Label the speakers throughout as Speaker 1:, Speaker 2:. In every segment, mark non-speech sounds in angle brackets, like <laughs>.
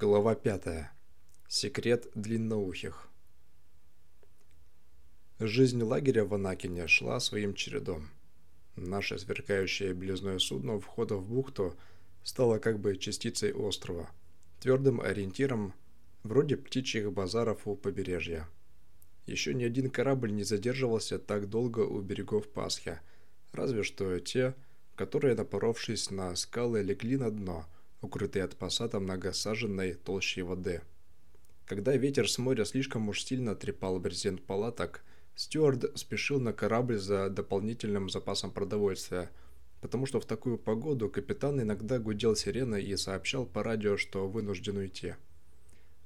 Speaker 1: Глава 5. Секрет длинноухих. Жизнь лагеря в Анакине шла своим чередом. Наше сверкающее белизное судно у входа в бухту стало как бы частицей острова, твердым ориентиром вроде птичьих базаров у побережья. Еще ни один корабль не задерживался так долго у берегов Пасхи, разве что те, которые, напоровшись на скалы, легли на дно – укрытые от посада многосаженной толщей воды. Когда ветер с моря слишком уж сильно трепал брезент палаток, Стюарт спешил на корабль за дополнительным запасом продовольствия, потому что в такую погоду капитан иногда гудел сиреной и сообщал по радио, что вынужден уйти.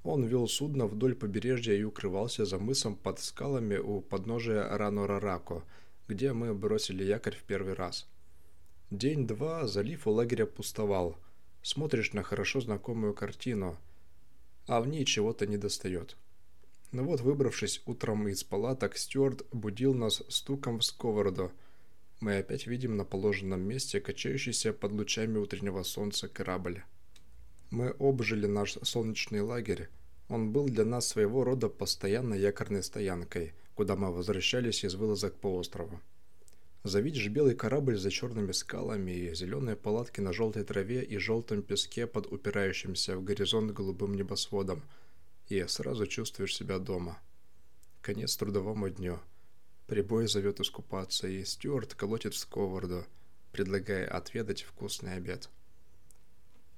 Speaker 1: Он вел судно вдоль побережья и укрывался за мысом под скалами у подножия Ранорарако, где мы бросили якорь в первый раз. День-два залив у лагеря пустовал – Смотришь на хорошо знакомую картину, а в ней чего-то недостает. Но ну вот, выбравшись утром из палаток, Стюарт будил нас стуком в сковороду. Мы опять видим на положенном месте качающийся под лучами утреннего солнца корабль. Мы обжили наш солнечный лагерь. Он был для нас своего рода постоянной якорной стоянкой, куда мы возвращались из вылазок по острову. Завидишь белый корабль за черными скалами и зеленые палатки на желтой траве и желтом песке под упирающимся в горизонт голубым небосводом, и сразу чувствуешь себя дома. Конец трудовому дню. Прибой зовет искупаться, и Стюарт колотит в сковороду, предлагая отведать вкусный обед.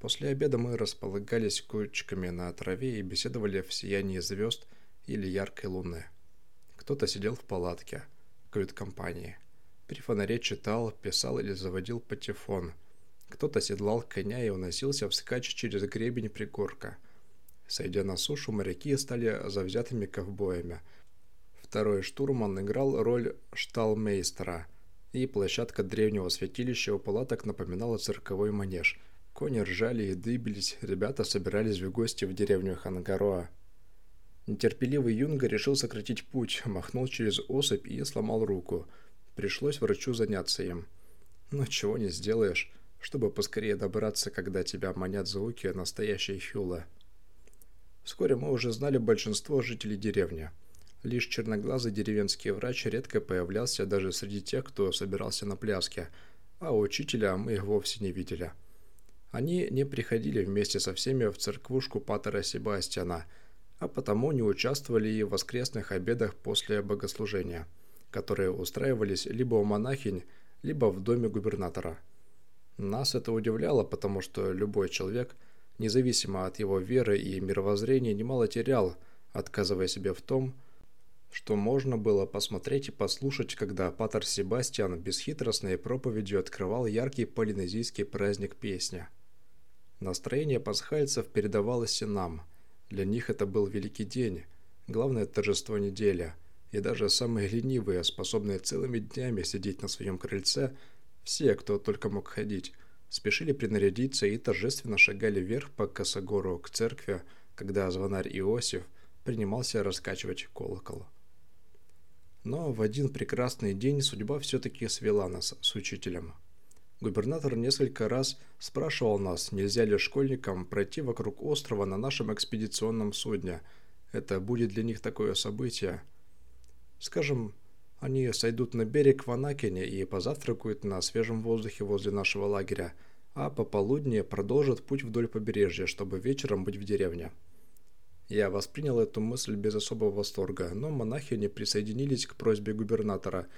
Speaker 1: После обеда мы располагались кучками на траве и беседовали в сиянии звезд или яркой луны. Кто-то сидел в палатке, кают-компании. При фонаре читал, писал или заводил патефон. Кто-то седлал коня и уносился вскачь через гребень пригорка. Сойдя на сушу, моряки стали завзятыми ковбоями. Второй штурман играл роль шталмейстера, и площадка древнего святилища у палаток напоминала цирковой манеж. Кони ржали и дыбились, ребята собирались в гости в деревню Хангароа. Нетерпеливый юнга решил сократить путь, махнул через осыпь и сломал руку – Пришлось врачу заняться им. Но чего не сделаешь, чтобы поскорее добраться, когда тебя манят звуки настоящей хюла. Вскоре мы уже знали большинство жителей деревни. Лишь черноглазый деревенский врач редко появлялся даже среди тех, кто собирался на пляске, а учителя мы их вовсе не видели. Они не приходили вместе со всеми в церквушку Патера Себастьяна, а потому не участвовали и в воскресных обедах после богослужения – которые устраивались либо у монахинь, либо в доме губернатора. Нас это удивляло, потому что любой человек, независимо от его веры и мировоззрения, немало терял, отказывая себе в том, что можно было посмотреть и послушать, когда Патер Себастьян бесхитростной проповедью открывал яркий полинезийский праздник песня. Настроение пасхальцев передавалось и нам. Для них это был великий день, главное торжество недели – и даже самые ленивые, способные целыми днями сидеть на своем крыльце, все, кто только мог ходить, спешили принарядиться и торжественно шагали вверх по косогору к церкви, когда звонарь Иосиф принимался раскачивать колокол. Но в один прекрасный день судьба все-таки свела нас с учителем. Губернатор несколько раз спрашивал нас, нельзя ли школьникам пройти вокруг острова на нашем экспедиционном судне. Это будет для них такое событие – Скажем, они сойдут на берег в Анакине и позавтракают на свежем воздухе возле нашего лагеря, а пополудни продолжат путь вдоль побережья, чтобы вечером быть в деревне. Я воспринял эту мысль без особого восторга, но монахи не присоединились к просьбе губернатора,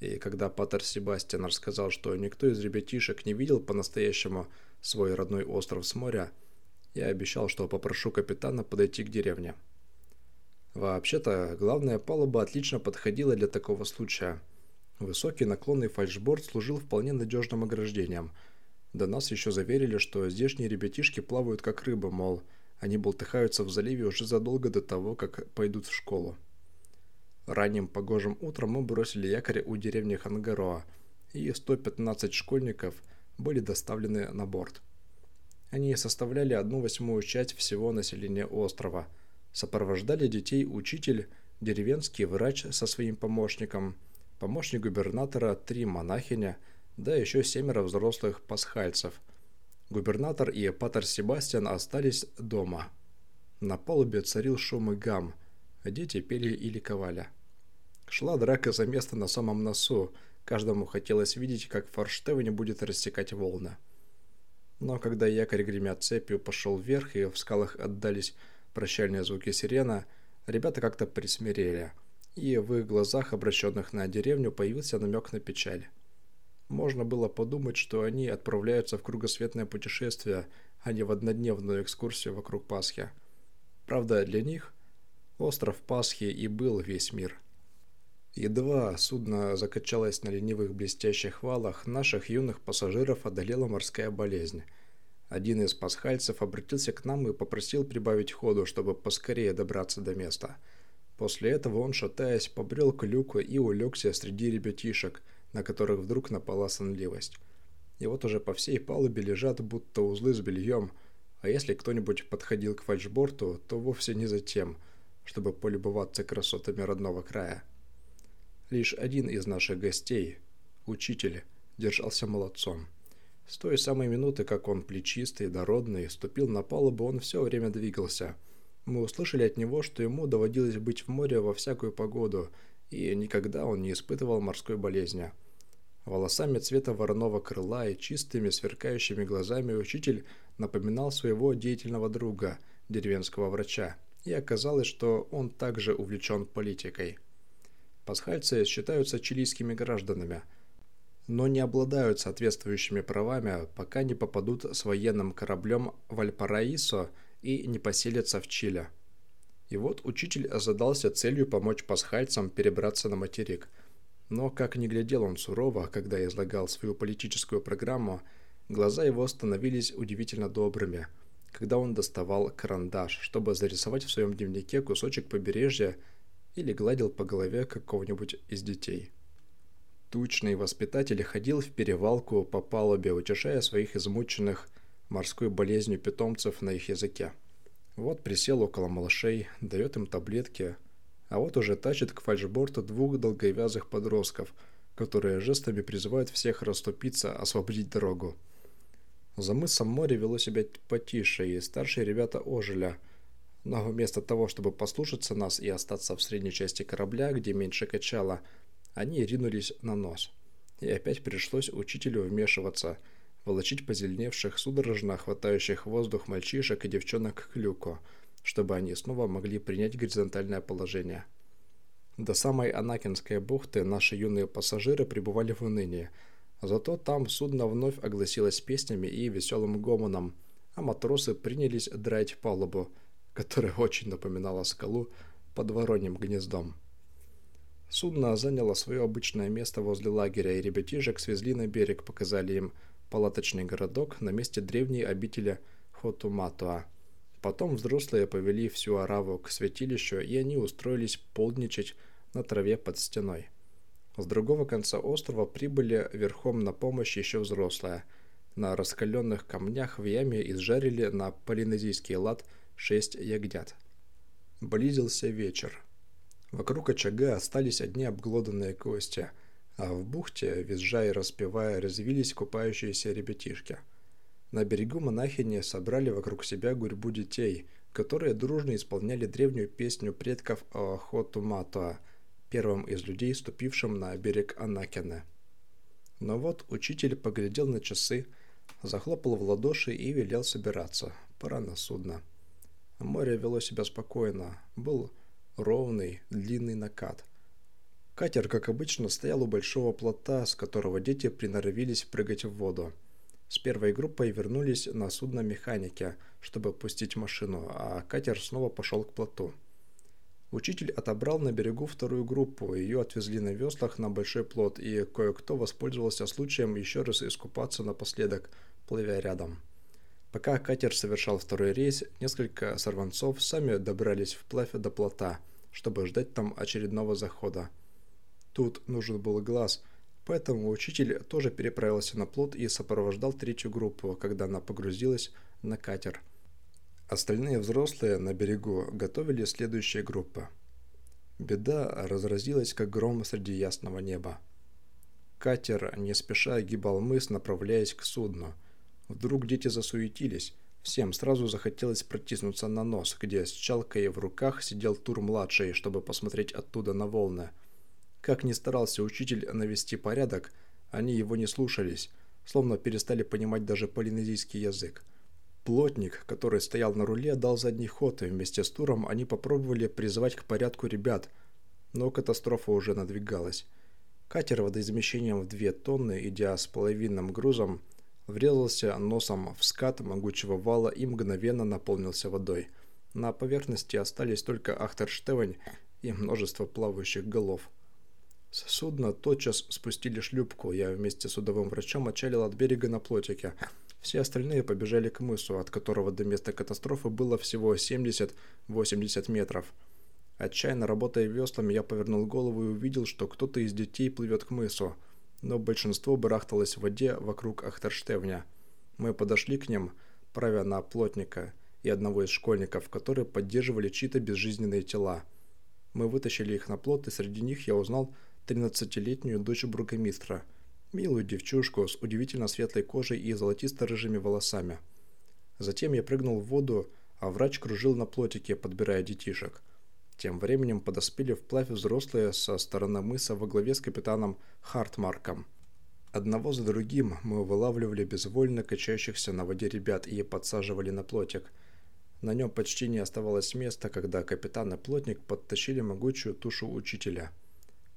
Speaker 1: и когда Патер Себастьян рассказал, что никто из ребятишек не видел по-настоящему свой родной остров с моря, я обещал, что попрошу капитана подойти к деревне. Вообще-то, главная палуба отлично подходила для такого случая. Высокий наклонный фальшборд служил вполне надежным ограждением. До нас еще заверили, что здешние ребятишки плавают как рыба, мол, они болтыхаются в заливе уже задолго до того, как пойдут в школу. Ранним погожим утром мы бросили якорь у деревни Хангароа, и 115 школьников были доставлены на борт. Они составляли одну восьмую часть всего населения острова – Сопровождали детей учитель, деревенский врач со своим помощником, помощник губернатора, три монахиня, да еще семеро взрослых пасхальцев. Губернатор и Патер Себастьян остались дома. На палубе царил шум и гам, дети пели и ликовали. Шла драка за место на самом носу, каждому хотелось видеть, как форштевень будет рассекать волны. Но когда якорь гремя цепью пошел вверх и в скалах отдались прощальные звуки сирена, ребята как-то присмирели, и в их глазах, обращенных на деревню, появился намек на печаль. Можно было подумать, что они отправляются в кругосветное путешествие, а не в однодневную экскурсию вокруг Пасхи. Правда, для них остров Пасхи и был весь мир. Едва судно закачалось на ленивых блестящих валах, наших юных пассажиров одолела морская болезнь. Один из пасхальцев обратился к нам и попросил прибавить ходу, чтобы поскорее добраться до места. После этого он, шатаясь, побрел к люку и улегся среди ребятишек, на которых вдруг напала сонливость. И вот уже по всей палубе лежат будто узлы с бельем, а если кто-нибудь подходил к фальшборту, то вовсе не за тем, чтобы полюбоваться красотами родного края. Лишь один из наших гостей, учитель, держался молодцом. С той самой минуты, как он плечистый, дородный, ступил на палубу, он все время двигался. Мы услышали от него, что ему доводилось быть в море во всякую погоду, и никогда он не испытывал морской болезни. Волосами цвета вороного крыла и чистыми сверкающими глазами учитель напоминал своего деятельного друга, деревенского врача, и оказалось, что он также увлечен политикой. Пасхальцы считаются чилийскими гражданами, но не обладают соответствующими правами, пока не попадут с военным кораблем в Альпараисо и не поселятся в Чили. И вот учитель задался целью помочь пасхальцам перебраться на материк. Но как ни глядел он сурово, когда излагал свою политическую программу, глаза его становились удивительно добрыми, когда он доставал карандаш, чтобы зарисовать в своем дневнике кусочек побережья или гладил по голове какого-нибудь из детей. Тучный воспитатель ходил в перевалку по палубе, утешая своих измученных морской болезнью питомцев на их языке. Вот присел около малышей, дает им таблетки, а вот уже тащит к фальшборту двух долговязых подростков, которые жестами призывают всех расступиться, освободить дорогу. За мысом море вело себя потише, и старшие ребята ожили – но вместо того, чтобы послушаться нас и остаться в средней части корабля, где меньше качало, они ринулись на нос. И опять пришлось учителю вмешиваться, волочить позеленевших, судорожно хватающих воздух мальчишек и девчонок к люку, чтобы они снова могли принять горизонтальное положение. До самой Анакинской бухты наши юные пассажиры пребывали в унынии, зато там судно вновь огласилось песнями и веселым гомоном, а матросы принялись драть палубу – которая очень напоминала скалу под вороньим гнездом. Судно заняло свое обычное место возле лагеря, и ребятишек свезли на берег, показали им палаточный городок на месте древней обители Хотуматуа. Потом взрослые повели всю араву к святилищу, и они устроились полдничать на траве под стеной. С другого конца острова прибыли верхом на помощь еще взрослые. На раскаленных камнях в яме изжарили на полинезийский лад – шесть ягнят. Близился вечер. Вокруг очага остались одни обглоданные кости, а в бухте, визжая и распевая, развились купающиеся ребятишки. На берегу монахини собрали вокруг себя гурьбу детей, которые дружно исполняли древнюю песню предков о охоту Матуа, первым из людей, ступившим на берег Анакене. Но вот учитель поглядел на часы, захлопал в ладоши и велел собираться. Пора на судно. Море вело себя спокойно. Был ровный, длинный накат. Катер, как обычно, стоял у большого плота, с которого дети приноровились прыгать в воду. С первой группой вернулись на судно механики, чтобы пустить машину, а катер снова пошел к плоту. Учитель отобрал на берегу вторую группу, ее отвезли на веслах на большой плот, и кое-кто воспользовался случаем еще раз искупаться напоследок, плывя рядом. Пока катер совершал второй рейс, несколько сорванцов сами добрались вплавь до плота, чтобы ждать там очередного захода. Тут нужен был глаз, поэтому учитель тоже переправился на плот и сопровождал третью группу, когда она погрузилась на катер. Остальные взрослые на берегу готовили следующие группы. Беда разразилась, как гром среди ясного неба. Катер не спеша гибал мыс, направляясь к судну – Вдруг дети засуетились. Всем сразу захотелось протиснуться на нос, где с чалкой в руках сидел Тур-младший, чтобы посмотреть оттуда на волны. Как ни старался учитель навести порядок, они его не слушались, словно перестали понимать даже полинезийский язык. Плотник, который стоял на руле, дал задний ход, и вместе с Туром они попробовали призывать к порядку ребят, но катастрофа уже надвигалась. Катер водоизмещением в две тонны, идя с половинным грузом, врезался носом в скат могучего вала и мгновенно наполнился водой. На поверхности остались только Ахтерштевень и множество плавающих голов. С судна тотчас спустили шлюпку, я вместе с судовым врачом отчалил от берега на плотике. Все остальные побежали к мысу, от которого до места катастрофы было всего 70-80 метров. Отчаянно работая веслами, я повернул голову и увидел, что кто-то из детей плывет к мысу но большинство барахталось в воде вокруг Ахтерштевня. Мы подошли к ним, правя на плотника и одного из школьников, которые поддерживали чьи-то безжизненные тела. Мы вытащили их на плот, и среди них я узнал 13-летнюю дочь бургомистра, милую девчушку с удивительно светлой кожей и золотисто-рыжими волосами. Затем я прыгнул в воду, а врач кружил на плотике, подбирая детишек. Тем временем подоспели вплавь взрослые со стороны мыса во главе с капитаном Хартмарком. Одного за другим мы вылавливали безвольно качающихся на воде ребят и подсаживали на плотик. На нем почти не оставалось места, когда капитан и плотник подтащили могучую тушу учителя.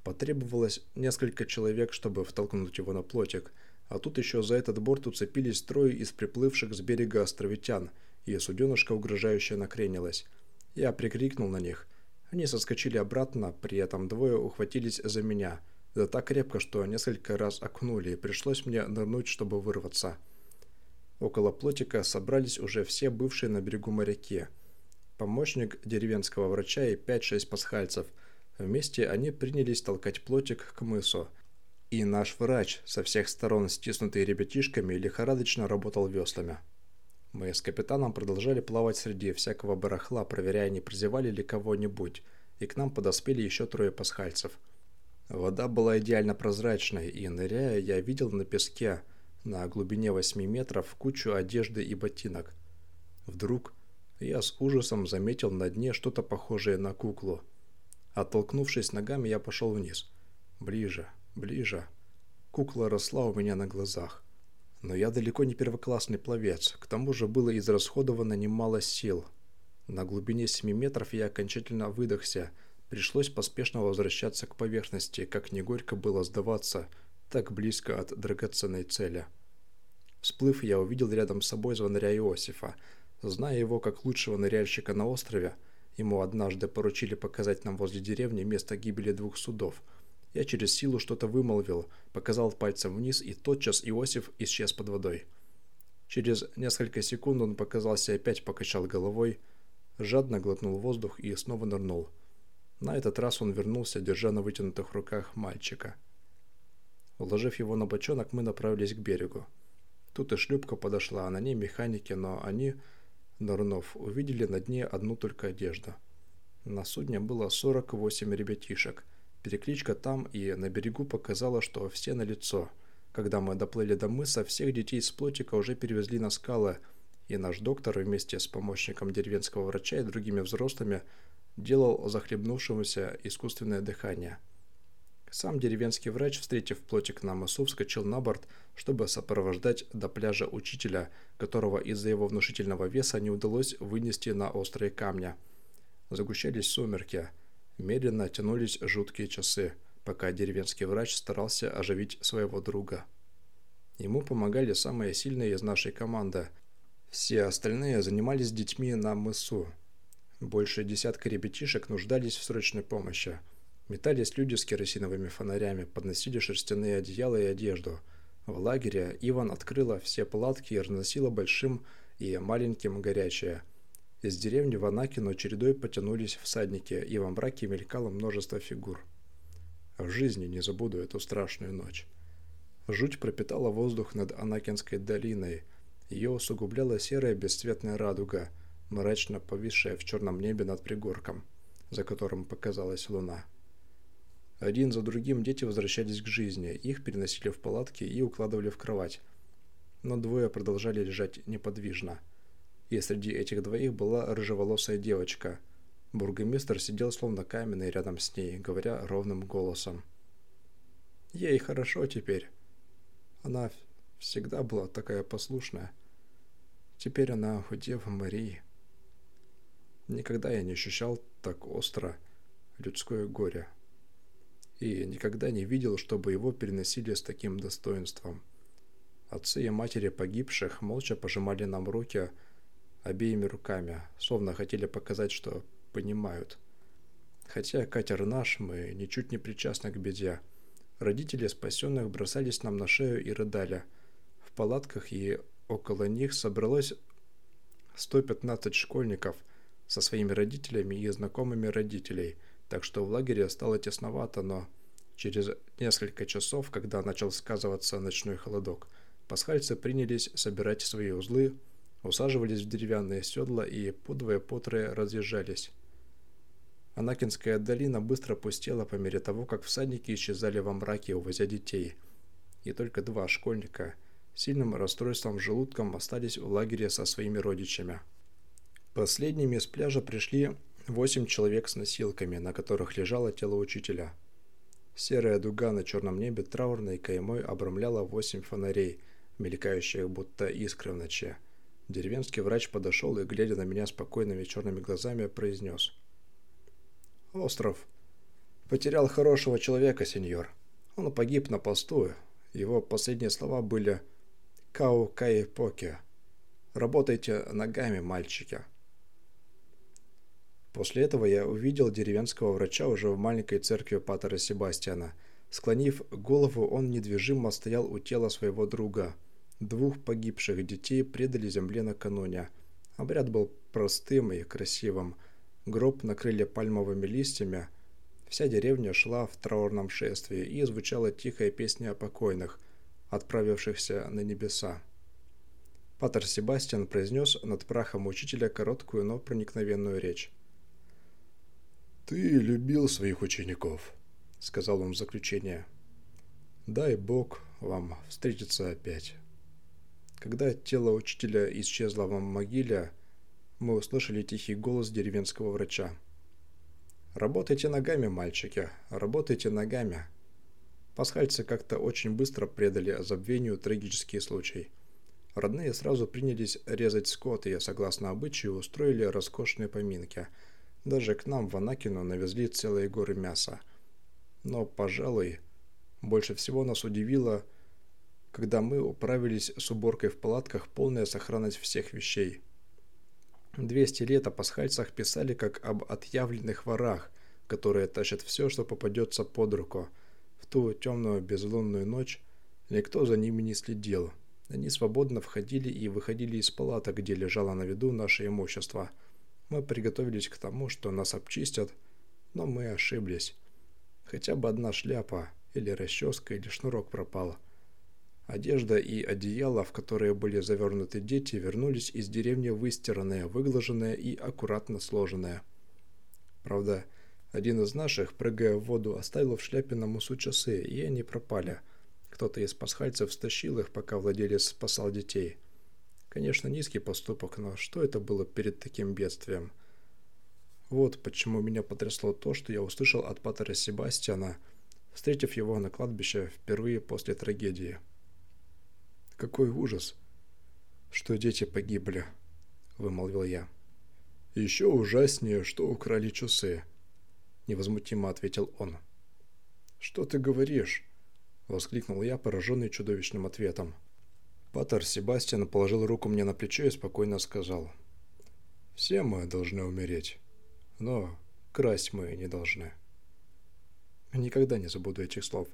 Speaker 1: Потребовалось несколько человек, чтобы втолкнуть его на плотик, а тут еще за этот борт уцепились трое из приплывших с берега островитян, и суденышко угрожающе накренилось. Я прикрикнул на них – они соскочили обратно, при этом двое ухватились за меня. Да так крепко, что несколько раз окунули, и пришлось мне нырнуть, чтобы вырваться. Около плотика собрались уже все бывшие на берегу моряки. Помощник деревенского врача и 5-6 пасхальцев. Вместе они принялись толкать плотик к мысу. И наш врач, со всех сторон стиснутый ребятишками, лихорадочно работал веслами. Мы с капитаном продолжали плавать среди всякого барахла, проверяя, не прозевали ли кого-нибудь, и к нам подоспели еще трое пасхальцев. Вода была идеально прозрачной, и, ныряя, я видел на песке, на глубине 8 метров, кучу одежды и ботинок. Вдруг я с ужасом заметил на дне что-то похожее на куклу. Оттолкнувшись ногами, я пошел вниз. Ближе, ближе. Кукла росла у меня на глазах. Но я далеко не первоклассный пловец, к тому же было израсходовано немало сил. На глубине 7 метров я окончательно выдохся, пришлось поспешно возвращаться к поверхности, как не горько было сдаваться, так близко от драгоценной цели. Всплыв, я увидел рядом с собой звонаря Иосифа. Зная его как лучшего ныряльщика на острове, ему однажды поручили показать нам возле деревни место гибели двух судов – я через силу что-то вымолвил, показал пальцем вниз, и тотчас Иосиф исчез под водой. Через несколько секунд он показался опять покачал головой, жадно глотнул воздух и снова нырнул. На этот раз он вернулся, держа на вытянутых руках мальчика. Уложив его на бочонок, мы направились к берегу. Тут и шлюпка подошла, а на ней механики, но они, нырнув, увидели на дне одну только одежду. На судне было 48 ребятишек – Перекличка там и на берегу показала, что все на лицо. Когда мы доплыли до мыса, всех детей с плотика уже перевезли на скалы, и наш доктор вместе с помощником деревенского врача и другими взрослыми делал захлебнувшемуся искусственное дыхание. Сам деревенский врач, встретив плотик на мысу, вскочил на борт, чтобы сопровождать до пляжа учителя, которого из-за его внушительного веса не удалось вынести на острые камни. Загущались сумерки – Медленно тянулись жуткие часы, пока деревенский врач старался оживить своего друга. Ему помогали самые сильные из нашей команды. Все остальные занимались детьми на мысу. Больше десятка ребятишек нуждались в срочной помощи. Метались люди с керосиновыми фонарями, подносили шерстяные одеяла и одежду. В лагере Иван открыла все палатки и разносила большим и маленьким горячее – из деревни в Анакино чередой потянулись всадники, и во мраке мелькало множество фигур. В жизни не забуду эту страшную ночь. Жуть пропитала воздух над Анакинской долиной. Ее усугубляла серая бесцветная радуга, мрачно повисшая в черном небе над пригорком, за которым показалась луна. Один за другим дети возвращались к жизни, их переносили в палатки и укладывали в кровать. Но двое продолжали лежать неподвижно – и среди этих двоих была рыжеволосая девочка. Бургомистр сидел словно каменный рядом с ней, говоря ровным голосом. «Ей хорошо теперь. Она всегда была такая послушная. Теперь она у Девы Марии. Никогда я не ощущал так остро людское горе. И никогда не видел, чтобы его переносили с таким достоинством. Отцы и матери погибших молча пожимали нам руки обеими руками, словно хотели показать, что понимают. Хотя катер наш, мы ничуть не причастны к беде. Родители спасенных бросались нам на шею и рыдали. В палатках и около них собралось 115 школьников со своими родителями и знакомыми родителей, так что в лагере стало тесновато, но через несколько часов, когда начал сказываться ночной холодок, пасхальцы принялись собирать свои узлы, усаживались в деревянные седла и подвое-потрое разъезжались. Анакинская долина быстро пустела по мере того, как всадники исчезали во мраке, увозя детей. И только два школьника сильным расстройством желудком остались в лагере со своими родичами. Последними с пляжа пришли восемь человек с носилками, на которых лежало тело учителя. Серая дуга на черном небе траурной каймой обрамляла восемь фонарей, мелькающих будто искры в ночи. Деревенский врач подошел и, глядя на меня спокойными черными глазами, произнес. «Остров. Потерял хорошего человека, сеньор. Он погиб на посту. Его последние слова были «Кау кай поке». «Работайте ногами, мальчики». После этого я увидел деревенского врача уже в маленькой церкви Патера Себастьяна. Склонив голову, он недвижимо стоял у тела своего друга – Двух погибших детей предали земле накануне. Обряд был простым и красивым. Гроб накрыли пальмовыми листьями. Вся деревня шла в траурном шествии, и звучала тихая песня о покойных, отправившихся на небеса. Патер Себастьян произнес над прахом учителя короткую, но проникновенную речь. «Ты любил своих учеников», — сказал он в заключение. «Дай Бог вам встретиться опять». Когда тело учителя исчезло в могиле, мы услышали тихий голос деревенского врача. «Работайте ногами, мальчики, работайте ногами». Пасхальцы как-то очень быстро предали забвению трагический случай. Родные сразу принялись резать скот и, согласно обычаю, устроили роскошные поминки. Даже к нам в Анакину навезли целые горы мяса. Но, пожалуй, больше всего нас удивило – когда мы управились с уборкой в палатках, полная сохранность всех вещей. 200 лет о пасхальцах писали как об отъявленных ворах, которые тащат все, что попадется под руку. В ту темную безлунную ночь никто за ними не следил. Они свободно входили и выходили из палаток, где лежало на виду наше имущество. Мы приготовились к тому, что нас обчистят, но мы ошиблись. Хотя бы одна шляпа, или расческа, или шнурок пропала – Одежда и одеяло, в которые были завернуты дети, вернулись из деревни выстиранные, выглаженные и аккуратно сложенные. Правда, один из наших, прыгая в воду, оставил в шляпе на мусу часы, и они пропали. Кто-то из пасхальцев стащил их, пока владелец спасал детей. Конечно, низкий поступок, но что это было перед таким бедствием? Вот почему меня потрясло то, что я услышал от патера Себастьяна, встретив его на кладбище впервые после трагедии. Какой ужас, что дети погибли, вымолвил я. Еще ужаснее, что украли часы, невозмутимо ответил он. Что ты говоришь? воскликнул я, пораженный чудовищным ответом. Патер Себастьян положил руку мне на плечо и спокойно сказал. «Все мы должны умереть, но красть мы не должны». Никогда не забуду этих слов,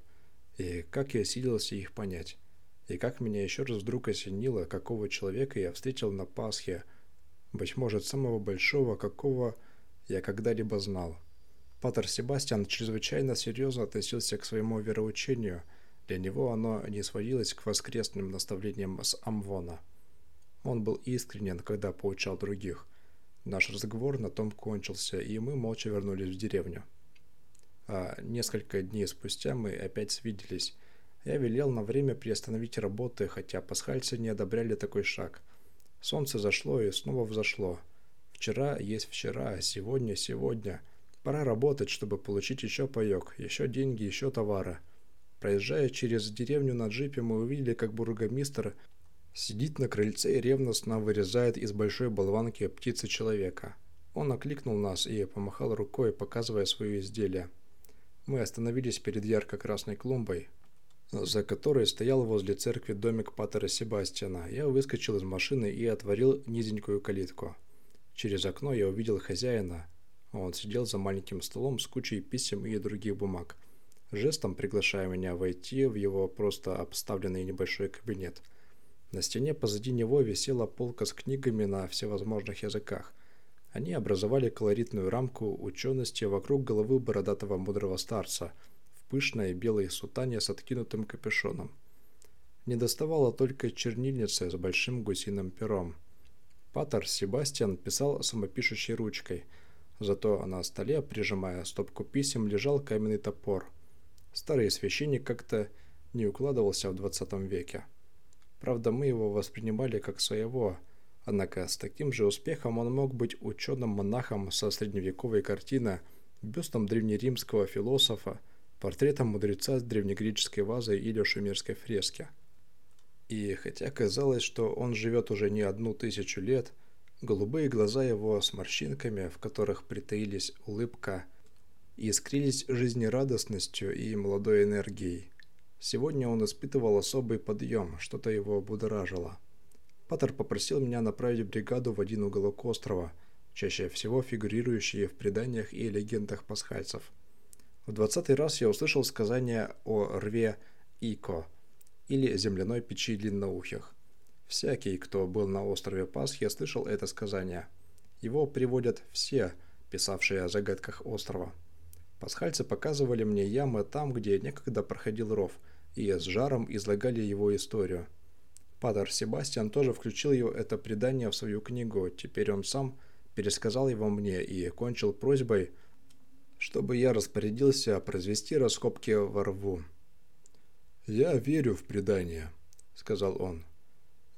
Speaker 1: и как я силился их понять. И как меня еще раз вдруг осенило, какого человека я встретил на Пасхе, быть может, самого большого, какого я когда-либо знал. Патер Себастьян чрезвычайно серьезно относился к своему вероучению, для него оно не сводилось к воскресным наставлениям с Амвона. Он был искренен, когда поучал других. Наш разговор на том кончился, и мы молча вернулись в деревню. А несколько дней спустя мы опять свиделись, я велел на время приостановить работы, хотя пасхальцы не одобряли такой шаг. Солнце зашло и снова взошло. Вчера есть вчера, сегодня сегодня. Пора работать, чтобы получить еще паек, еще деньги, еще товары. Проезжая через деревню на джипе, мы увидели, как бургомистр сидит на крыльце и ревностно вырезает из большой болванки птицы человека. Он окликнул нас и помахал рукой, показывая свое изделие. Мы остановились перед ярко-красной клумбой, за которой стоял возле церкви домик Паттера Себастьяна. Я выскочил из машины и отворил низенькую калитку. Через окно я увидел хозяина. Он сидел за маленьким столом с кучей писем и других бумаг, жестом приглашая меня войти в его просто обставленный небольшой кабинет. На стене позади него висела полка с книгами на всевозможных языках. Они образовали колоритную рамку учености вокруг головы бородатого мудрого старца – пышной белой сутане с откинутым капюшоном. Не доставало только чернильницы с большим гусиным пером. Патер Себастьян писал самопишущей ручкой, зато на столе, прижимая стопку писем, лежал каменный топор. Старый священник как-то не укладывался в 20 веке. Правда, мы его воспринимали как своего, однако с таким же успехом он мог быть ученым-монахом со средневековой картины, бюстом древнеримского философа, портретом мудреца с древнегреческой вазой или шумерской фрески. И хотя казалось, что он живет уже не одну тысячу лет, голубые глаза его с морщинками, в которых притаились улыбка, искрились жизнерадостностью и молодой энергией. Сегодня он испытывал особый подъем, что-то его будоражило. Паттер попросил меня направить бригаду в один уголок острова, чаще всего фигурирующие в преданиях и легендах пасхальцев – в двадцатый раз я услышал сказание о рве Ико или земляной печи длинноухих. Всякий, кто был на острове Пасхи, слышал это сказание. Его приводят все, писавшие о загадках острова. Пасхальцы показывали мне ямы там, где некогда проходил ров, и с жаром излагали его историю. Падр Себастьян тоже включил его это предание в свою книгу, теперь он сам пересказал его мне и кончил просьбой – чтобы я распорядился произвести раскопки во рву. «Я верю в предание», — сказал он.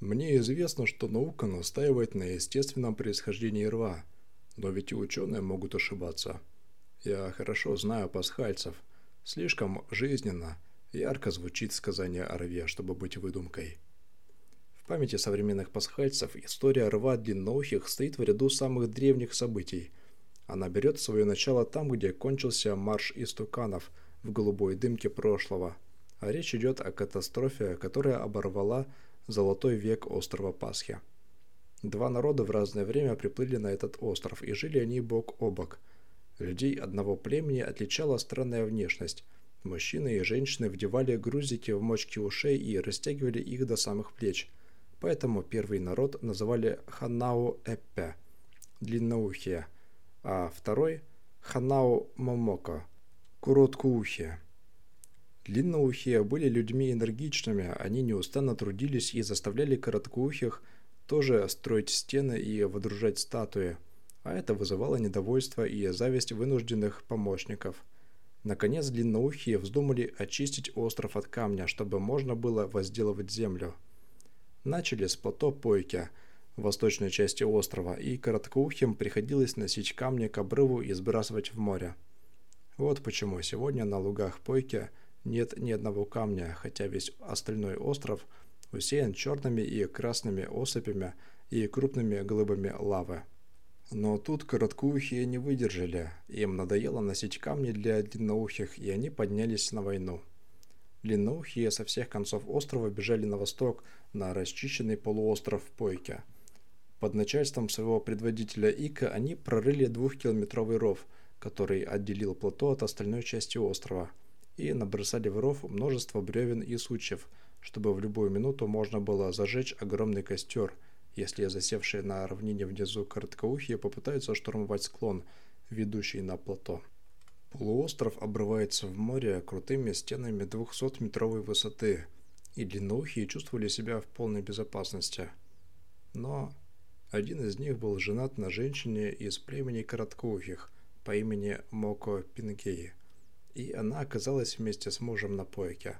Speaker 1: «Мне известно, что наука настаивает на естественном происхождении рва, но ведь и ученые могут ошибаться. Я хорошо знаю пасхальцев. Слишком жизненно, ярко звучит сказание о рве, чтобы быть выдумкой». В памяти современных пасхальцев история рва длинноухих стоит в ряду самых древних событий — она берет свое начало там, где кончился марш истуканов в голубой дымке прошлого. А речь идет о катастрофе, которая оборвала золотой век острова Пасхи. Два народа в разное время приплыли на этот остров, и жили они бок о бок. Людей одного племени отличала странная внешность. Мужчины и женщины вдевали грузики в мочки ушей и растягивали их до самых плеч. Поэтому первый народ называли Ханау-Эппе – длинноухие – а второй – Ханао Момоко – короткоухие. Длинноухие были людьми энергичными, они неустанно трудились и заставляли короткоухих тоже строить стены и водружать статуи, а это вызывало недовольство и зависть вынужденных помощников. Наконец длинноухие вздумали очистить остров от камня, чтобы можно было возделывать землю. Начали с плато Пойки – в восточной части острова, и короткоухим приходилось носить камни к обрыву и сбрасывать в море. Вот почему сегодня на лугах Пойки нет ни одного камня, хотя весь остальной остров усеян черными и красными осыпями и крупными глыбами лавы. Но тут короткоухие не выдержали, им надоело носить камни для длинноухих, и они поднялись на войну. Длинноухие со всех концов острова бежали на восток, на расчищенный полуостров Пойке – под начальством своего предводителя Ика они прорыли двухкилометровый ров, который отделил плато от остальной части острова, и набросали в ров множество бревен и сучьев, чтобы в любую минуту можно было зажечь огромный костер, если засевшие на равнине внизу короткоухие попытаются штурмовать склон, ведущий на плато. Полуостров обрывается в море крутыми стенами 200-метровой высоты, и длинноухие чувствовали себя в полной безопасности. Но один из них был женат на женщине из племени Короткоухих по имени Моко Пингеи, и она оказалась вместе с мужем на пойке.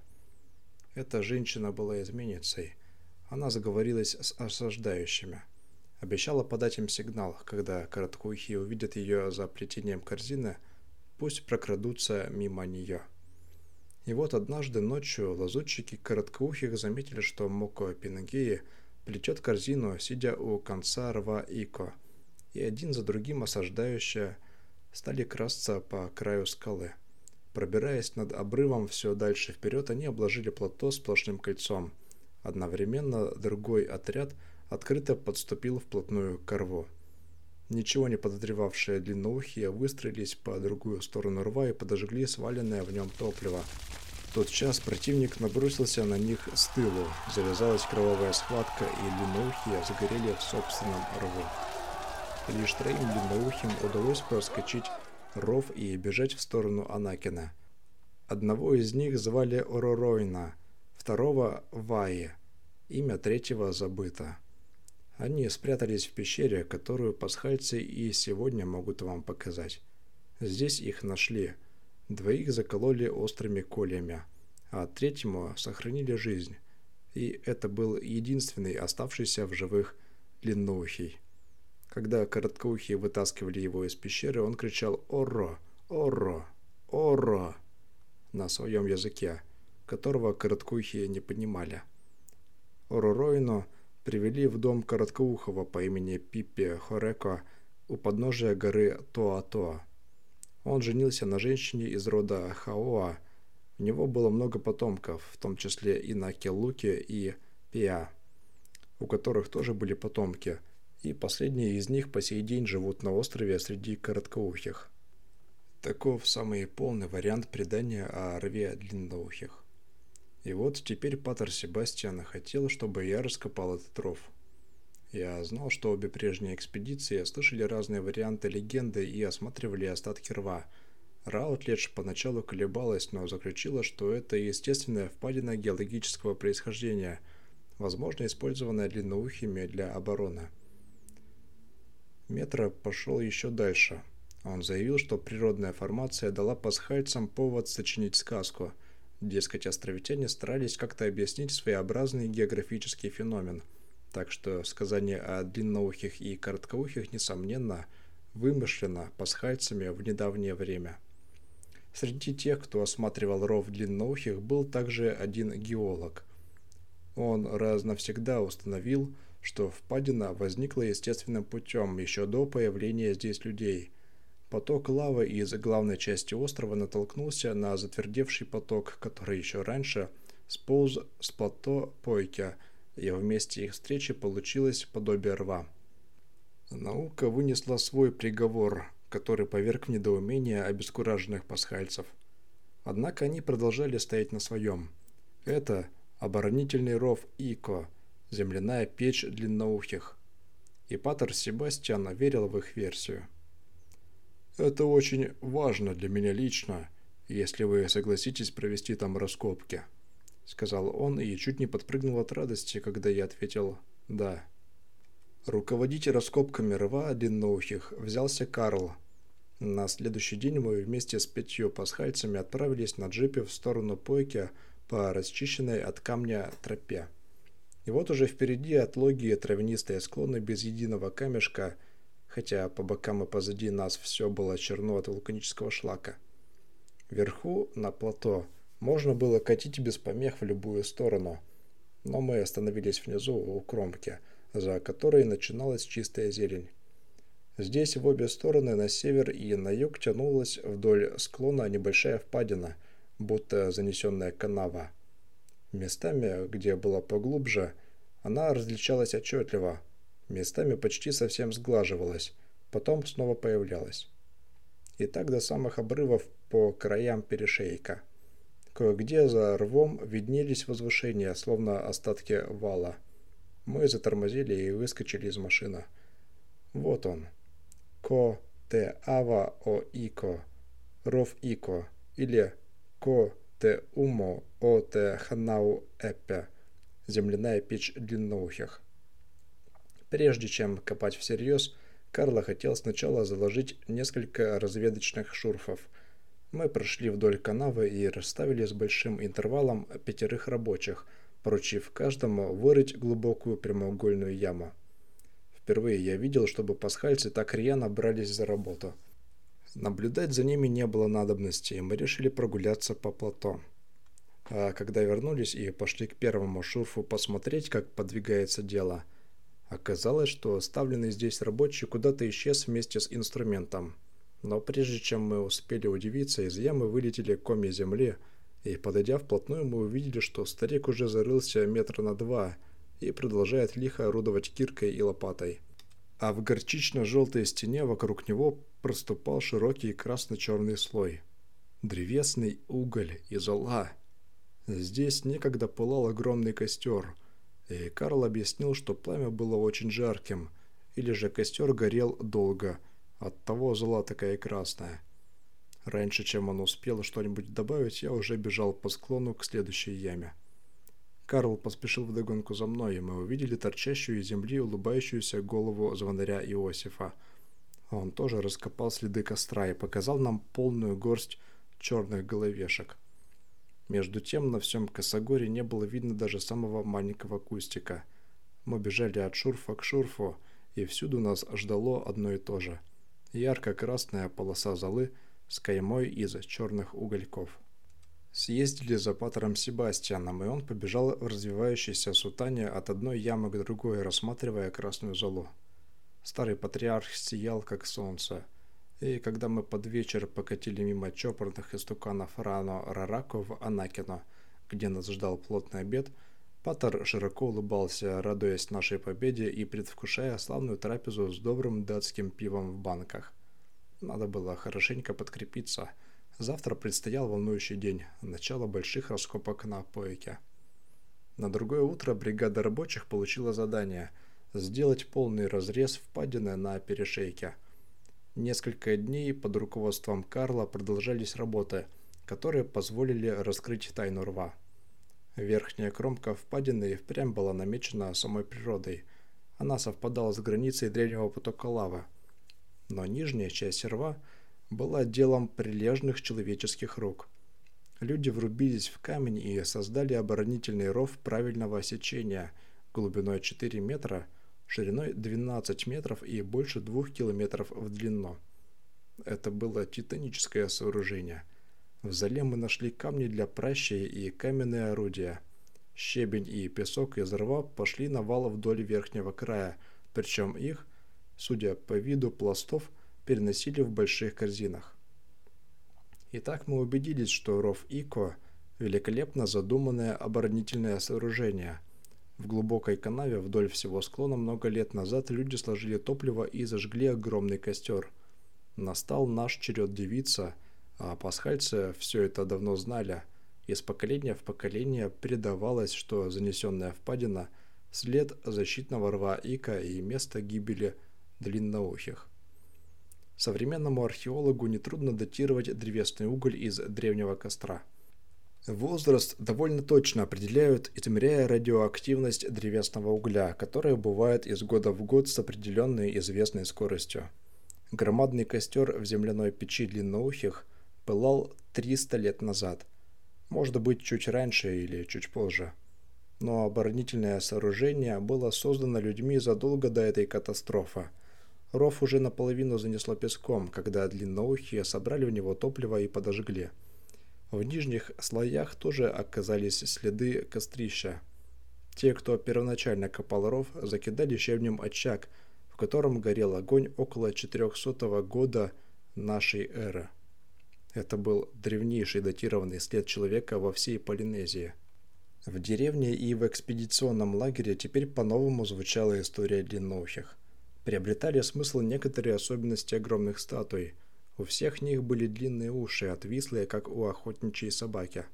Speaker 1: Эта женщина была изменницей. Она заговорилась с осаждающими. Обещала подать им сигнал, когда короткоухие увидят ее за плетением корзины, пусть прокрадутся мимо нее. И вот однажды ночью лазутчики короткоухих заметили, что Моко Пингеи плетет корзину, сидя у конца рва Ико, и один за другим осаждающие стали красться по краю скалы. Пробираясь над обрывом все дальше вперед, они обложили плато сплошным кольцом. Одновременно другой отряд открыто подступил вплотную к рву. Ничего не подозревавшие длинноухие выстроились по другую сторону рва и подожгли сваленное в нем топливо. В тот час противник набросился на них с тылу, завязалась кровавая схватка, и длинноухие загорели в собственном рву. Лишь троим длинноухим удалось проскочить ров и бежать в сторону Анакина. Одного из них звали Ороройна, второго – Ваи, имя третьего забыто. Они спрятались в пещере, которую пасхальцы и сегодня могут вам показать. Здесь их нашли. Двоих закололи острыми кольями, а третьему сохранили жизнь. И это был единственный оставшийся в живых длинноухий. Когда короткоухие вытаскивали его из пещеры, он кричал «Оро! Оро! Оро!» на своем языке, которого короткоухие не понимали. Ороройно – привели в дом Короткоухого по имени Пиппи Хореко у подножия горы Тоа-Тоа. Он женился на женщине из рода Хаоа. У него было много потомков, в том числе и на Келуке и Пиа, у которых тоже были потомки, и последние из них по сей день живут на острове среди короткоухих. Таков самый полный вариант предания о рве длинноухих. И вот теперь Патер Себастьян хотел, чтобы я раскопал этот ров. Я знал, что обе прежние экспедиции слышали разные варианты легенды и осматривали остатки рва. Раутледж поначалу колебалась, но заключила, что это естественная впадина геологического происхождения, возможно, использованная длинноухими для обороны. Метро пошел еще дальше. Он заявил, что природная формация дала пасхальцам повод сочинить сказку – Дескать, островитяне старались как-то объяснить своеобразный географический феномен, так что сказание о длинноухих и короткоухих, несомненно, вымышлено пасхальцами в недавнее время. Среди тех, кто осматривал ров длинноухих, был также один геолог. Он раз навсегда установил, что впадина возникла естественным путем еще до появления здесь людей – Поток лавы из главной части острова натолкнулся на затвердевший поток, который еще раньше сполз с плато Пойки, и вместе их встречи получилось подобие рва. Наука вынесла свой приговор, который поверг в недоумение обескураженных пасхальцев. Однако они продолжали стоять на своем. Это оборонительный ров Ико, земляная печь длинноухих. И Патер Себастьян верил в их версию. Это очень важно для меня лично, если вы согласитесь провести там раскопки», — сказал он и чуть не подпрыгнул от радости, когда я ответил «да». Руководить раскопками рва длинноухих взялся Карл. На следующий день мы вместе с пятью пасхальцами отправились на джипе в сторону Пойки по расчищенной от камня тропе. И вот уже впереди отлогие травянистые склоны без единого камешка — хотя по бокам и позади нас все было черно от вулканического шлака. Вверху, на плато, можно было катить без помех в любую сторону, но мы остановились внизу у кромки, за которой начиналась чистая зелень. Здесь в обе стороны, на север и на юг, тянулась вдоль склона небольшая впадина, будто занесенная канава. Местами, где было поглубже, она различалась отчетливо, местами почти совсем сглаживалась, потом снова появлялась. И так до самых обрывов по краям перешейка. Кое-где за рвом виднелись возвышения, словно остатки вала. Мы затормозили и выскочили из машины. Вот он. Ко те ава о ико. Ров ико. Или ко те умо о те ханау эпе. Земляная печь длинноухих. Прежде чем копать всерьез, Карло хотел сначала заложить несколько разведочных шурфов. Мы прошли вдоль канавы и расставили с большим интервалом пятерых рабочих, поручив каждому вырыть глубокую прямоугольную яму. Впервые я видел, чтобы пасхальцы так рьяно брались за работу. Наблюдать за ними не было надобности, и мы решили прогуляться по плато. А когда вернулись и пошли к первому шурфу посмотреть, как подвигается дело, оказалось, что оставленный здесь рабочий куда-то исчез вместе с инструментом. Но прежде чем мы успели удивиться, из ямы вылетели коми земли, и, подойдя вплотную, мы увидели, что старик уже зарылся метра на два и продолжает лихо орудовать киркой и лопатой. А в горчично-желтой стене вокруг него проступал широкий красно-черный слой. Древесный уголь и зола. Здесь некогда пылал огромный костер, и Карл объяснил, что пламя было очень жарким, или же костер горел долго, оттого зола такая красная. Раньше, чем он успел что-нибудь добавить, я уже бежал по склону к следующей яме. Карл поспешил вдогонку за мной, и мы увидели торчащую из земли улыбающуюся голову звонаря Иосифа. Он тоже раскопал следы костра и показал нам полную горсть черных головешек. Между тем на всем Косогоре не было видно даже самого маленького кустика. Мы бежали от шурфа к шурфу, и всюду нас ждало одно и то же. Ярко-красная полоса золы – с каймой из черных угольков. Съездили за патером Себастьяном, и он побежал в развивающейся сутане от одной ямы к другой, рассматривая красную золу. Старый патриарх сиял, как солнце, и когда мы под вечер покатили мимо чопорных истуканов Рано Рарако в Анакино, где нас ждал плотный обед, Патер широко улыбался, радуясь нашей победе и предвкушая славную трапезу с добрым датским пивом в банках. Надо было хорошенько подкрепиться. Завтра предстоял волнующий день, начало больших раскопок на Поике. На другое утро бригада рабочих получила задание сделать полный разрез впадины на перешейке. Несколько дней под руководством Карла продолжались работы, которые позволили раскрыть тайну рва. Верхняя кромка впадины впрямь была намечена самой природой. Она совпадала с границей древнего потока лавы – но нижняя часть рва была делом прилежных человеческих рук. Люди врубились в камень и создали оборонительный ров правильного сечения глубиной 4 метра, шириной 12 метров и больше 2 километров в длину. Это было титаническое сооружение. В зале мы нашли камни для пращей и каменные орудия. Щебень и песок из рва пошли на вал вдоль верхнего края, причем их – судя по виду пластов, переносили в больших корзинах. Итак, мы убедились, что ров Ико – великолепно задуманное оборонительное сооружение. В глубокой канаве вдоль всего склона много лет назад люди сложили топливо и зажгли огромный костер. Настал наш черед дивиться, а пасхальцы все это давно знали. Из поколения в поколение передавалось, что занесенная впадина – след защитного рва Ика и место гибели – длинноухих. Современному археологу нетрудно датировать древесный уголь из древнего костра. Возраст довольно точно определяют, измеряя радиоактивность древесного угля, которая бывает из года в год с определенной известной скоростью. Громадный костер в земляной печи длинноухих пылал 300 лет назад. Может быть, чуть раньше или чуть позже. Но оборонительное сооружение было создано людьми задолго до этой катастрофы – Ров уже наполовину занесло песком, когда длинноухие собрали у него топливо и подожгли. В нижних слоях тоже оказались следы кострища. Те, кто первоначально копал ров, закидали щебнем очаг, в котором горел огонь около 400 года нашей эры. Это был древнейший датированный след человека во всей Полинезии. В деревне и в экспедиционном лагере теперь по-новому звучала история длинноухих – приобретали смысл некоторые особенности огромных статуй. У всех них были длинные уши, отвислые, как у охотничьей собаки.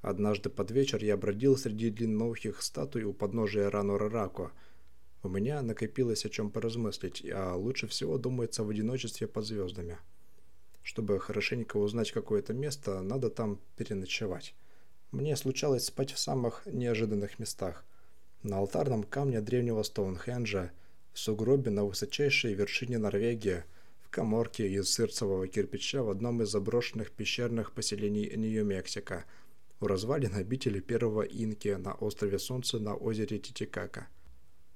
Speaker 1: Однажды под вечер я бродил среди длинноухих статуй у подножия Рану-Рарако. У меня накопилось о чем поразмыслить, а лучше всего думается в одиночестве под звездами. Чтобы хорошенько узнать какое-то место, надо там переночевать. Мне случалось спать в самых неожиданных местах. На алтарном камне древнего Стоунхенджа – в сугробе на высочайшей вершине Норвегии, в коморке из сырцевого кирпича в одном из заброшенных пещерных поселений Нью-Мексико, у развалин обители первого инки на острове Солнца на озере Титикака.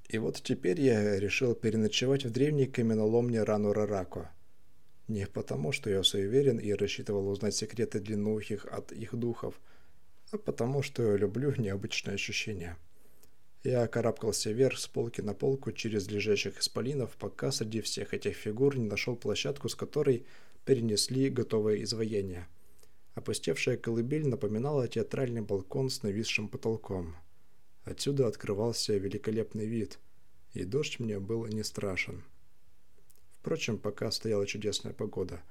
Speaker 1: И вот теперь я решил переночевать в древней каменоломне Рану-Рарако. Не потому, что я суеверен и рассчитывал узнать секреты длинноухих от их духов, а потому, что я люблю необычные ощущения. Я карабкался вверх с полки на полку через лежащих исполинов, пока среди всех этих фигур не нашел площадку, с которой перенесли готовое изваяние. Опустевшая колыбель напоминала театральный балкон с нависшим потолком. Отсюда открывался великолепный вид, и дождь мне был не страшен. Впрочем, пока стояла чудесная погода,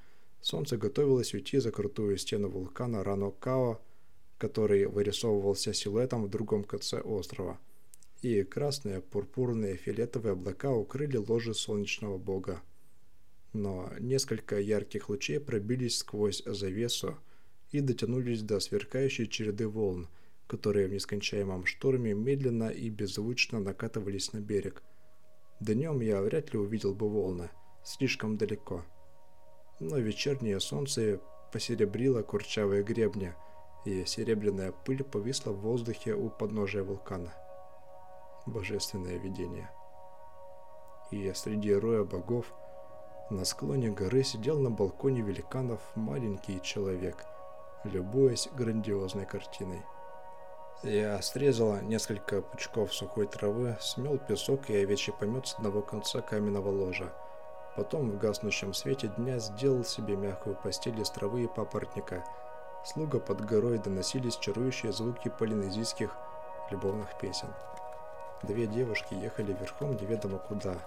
Speaker 1: солнце готовилось уйти за крутую стену вулкана Рано-Као, который вырисовывался силуэтом в другом конце острова – и красные, пурпурные, фиолетовые облака укрыли ложе солнечного бога. Но несколько ярких лучей пробились сквозь завесу и дотянулись до сверкающей череды волн, которые в нескончаемом шторме медленно и беззвучно накатывались на берег. Днем я вряд ли увидел бы волны, слишком далеко. Но вечернее солнце посеребрило курчавые гребни, и серебряная пыль повисла в воздухе у подножия вулкана божественное видение. И среди роя богов на склоне горы сидел на балконе великанов маленький человек, любуясь грандиозной картиной. Я срезала несколько пучков сухой травы, смел песок и овечий помет с одного конца каменного ложа. Потом в гаснущем свете дня сделал себе мягкую постель из травы и папоротника. Слуга под горой доносились чарующие звуки полинезийских любовных песен. Две девушки ехали верхом неведомо куда.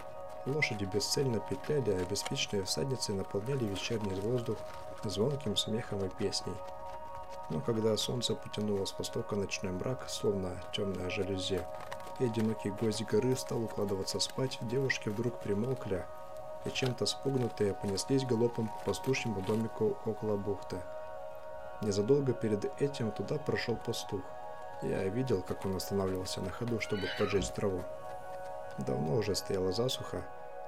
Speaker 1: Лошади бесцельно петляли, а беспечные всадницы наполняли вечерний воздух звонким смехом и песней. Но когда солнце потянуло с востока ночной мрак, словно темная жалюзи, и одинокий гость горы стал укладываться спать, девушки вдруг примолкли и чем-то спугнутые понеслись галопом по пастушьему домику около бухты. Незадолго перед этим туда прошел пастух – я видел, как он останавливался на ходу, чтобы поджечь траву. Давно уже стояла засуха,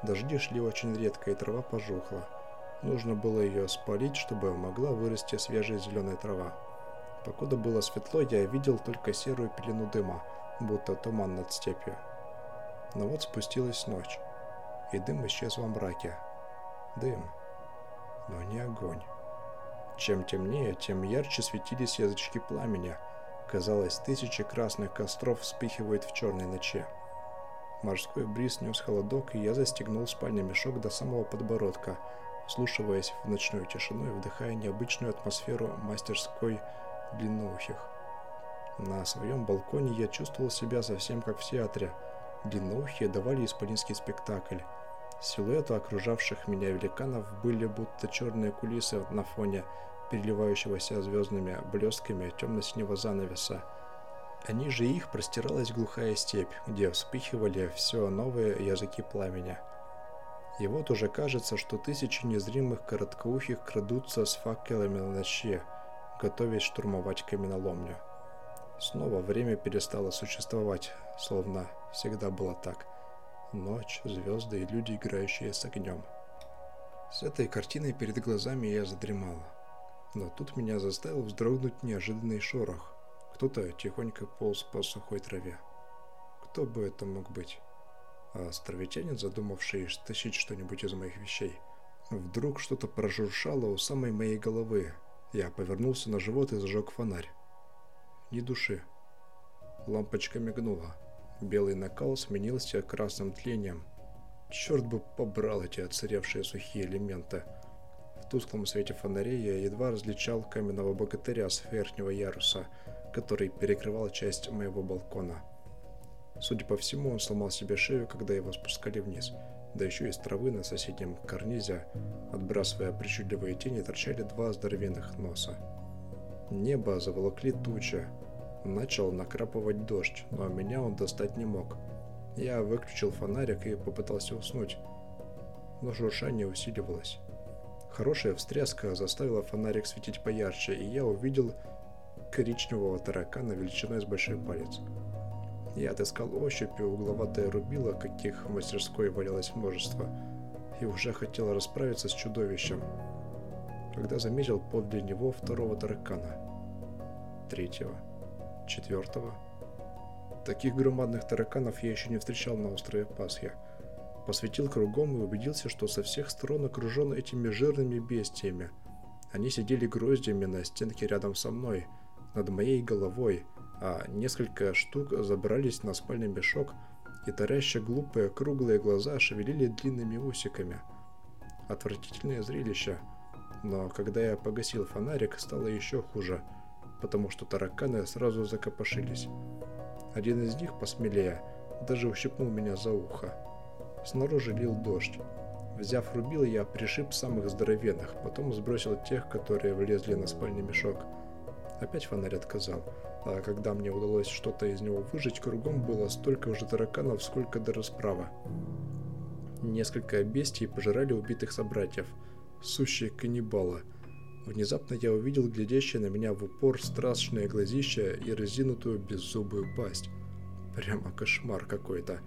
Speaker 1: дожди шли очень редко, и трава пожухла. Нужно было ее спалить, чтобы могла вырасти свежая зеленая трава. Покуда было светло, я видел только серую пелену дыма, будто туман над степью. Но вот спустилась ночь, и дым исчез во мраке. Дым, но не огонь. Чем темнее, тем ярче светились язычки пламени – Казалось, тысячи красных костров вспыхивают в черной ночи. Морской бриз нес холодок, и я застегнул спальный мешок до самого подбородка, вслушиваясь в ночную тишину и вдыхая необычную атмосферу мастерской длинноухих. На своем балконе я чувствовал себя совсем как в театре. Длинноухие давали исполинский спектакль. Силуэты окружавших меня великанов были будто черные кулисы на фоне переливающегося звездными блестками темно-синего занавеса. А ниже их простиралась глухая степь, где вспыхивали все новые языки пламени. И вот уже кажется, что тысячи незримых короткоухих крадутся с факелами на ночи, готовясь штурмовать каменоломню. Снова время перестало существовать, словно всегда было так. Ночь, звезды и люди, играющие с огнем. С этой картиной перед глазами я задремал. Но тут меня заставил вздрогнуть неожиданный шорох. Кто-то тихонько полз по сухой траве. Кто бы это мог быть? А островитянин, задумавший стащить что-нибудь из моих вещей. Вдруг что-то прожуршало у самой моей головы. Я повернулся на живот и зажег фонарь. Ни души. Лампочка мигнула. Белый накал сменился красным тлением. Черт бы побрал эти отсыревшие сухие элементы. В тусклом свете фонарей я едва различал каменного богатыря с верхнего яруса, который перекрывал часть моего балкона. Судя по всему, он сломал себе шею, когда его спускали вниз. Да еще из травы на соседнем карнизе, отбрасывая причудливые тени, торчали два здоровенных носа. Небо заволокли тучи. Начал накрапывать дождь, но меня он достать не мог. Я выключил фонарик и попытался уснуть, но шуршание усиливалось. Хорошая встряска заставила фонарик светить поярче, и я увидел коричневого таракана величиной с большой палец. Я отыскал ощупью угловатое рубило, каких в мастерской валялось множество, и уже хотел расправиться с чудовищем, когда заметил подле него второго таракана, третьего, четвертого. Таких громадных тараканов я еще не встречал на острове Пасхи. Посветил кругом и убедился, что со всех сторон окружен этими жирными бестиями. Они сидели гроздями на стенке рядом со мной, над моей головой, а несколько штук забрались на спальный мешок и таряще глупые круглые глаза шевелили длинными усиками. Отвратительное зрелище. Но когда я погасил фонарик, стало еще хуже, потому что тараканы сразу закопошились. Один из них, посмелее, даже ущипнул меня за ухо. Снаружи лил дождь. Взяв рубил, я пришиб самых здоровенных, потом сбросил тех, которые влезли на спальный мешок. Опять фонарь отказал, а когда мне удалось что-то из него выжить, кругом было столько же тараканов, сколько до расправа. Несколько бестий пожирали убитых собратьев, сущие каннибалы. Внезапно я увидел глядящее на меня в упор страшное глазище и разинутую беззубую пасть. Прямо кошмар какой-то.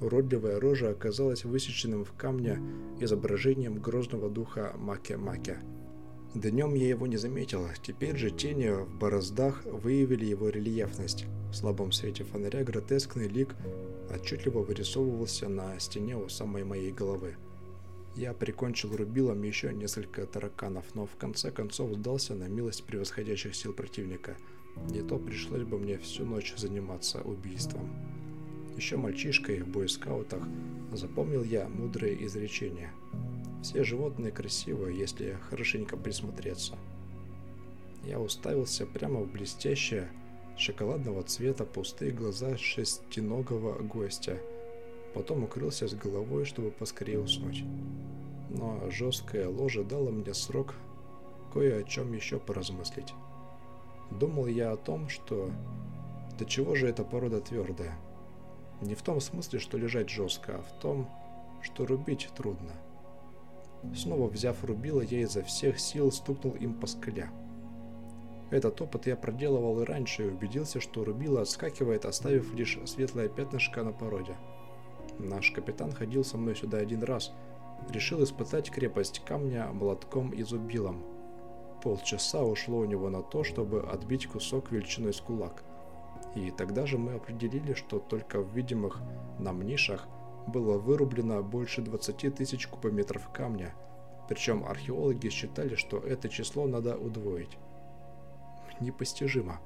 Speaker 1: Уродливая рожа оказалась высеченным в камне изображением грозного духа Маке-Маке. Днем я его не заметил, теперь же тени в бороздах выявили его рельефность. В слабом свете фонаря гротескный лик отчетливо вырисовывался на стене у самой моей головы. Я прикончил рубилом еще несколько тараканов, но в конце концов сдался на милость превосходящих сил противника. Не то пришлось бы мне всю ночь заниматься убийством. Еще мальчишкой в бойскаутах запомнил я мудрые изречения. Все животные красивые, если хорошенько присмотреться. Я уставился прямо в блестящее, шоколадного цвета пустые глаза шестиногого гостя. Потом укрылся с головой, чтобы поскорее уснуть. Но жесткая ложа дала мне срок кое о чем еще поразмыслить. Думал я о том, что... До чего же эта порода твердая? Не в том смысле, что лежать жестко, а в том, что рубить трудно. Снова взяв рубило, я изо всех сил стукнул им по скале. Этот опыт я проделывал и раньше и убедился, что рубило отскакивает, оставив лишь светлое пятнышко на породе. Наш капитан ходил со мной сюда один раз. Решил испытать крепость камня молотком и зубилом. Полчаса ушло у него на то, чтобы отбить кусок величиной с кулак. И тогда же мы определили, что только в видимых нам нишах было вырублено больше 20 тысяч кубометров камня, причем археологи считали, что это число надо удвоить. Непостижимо.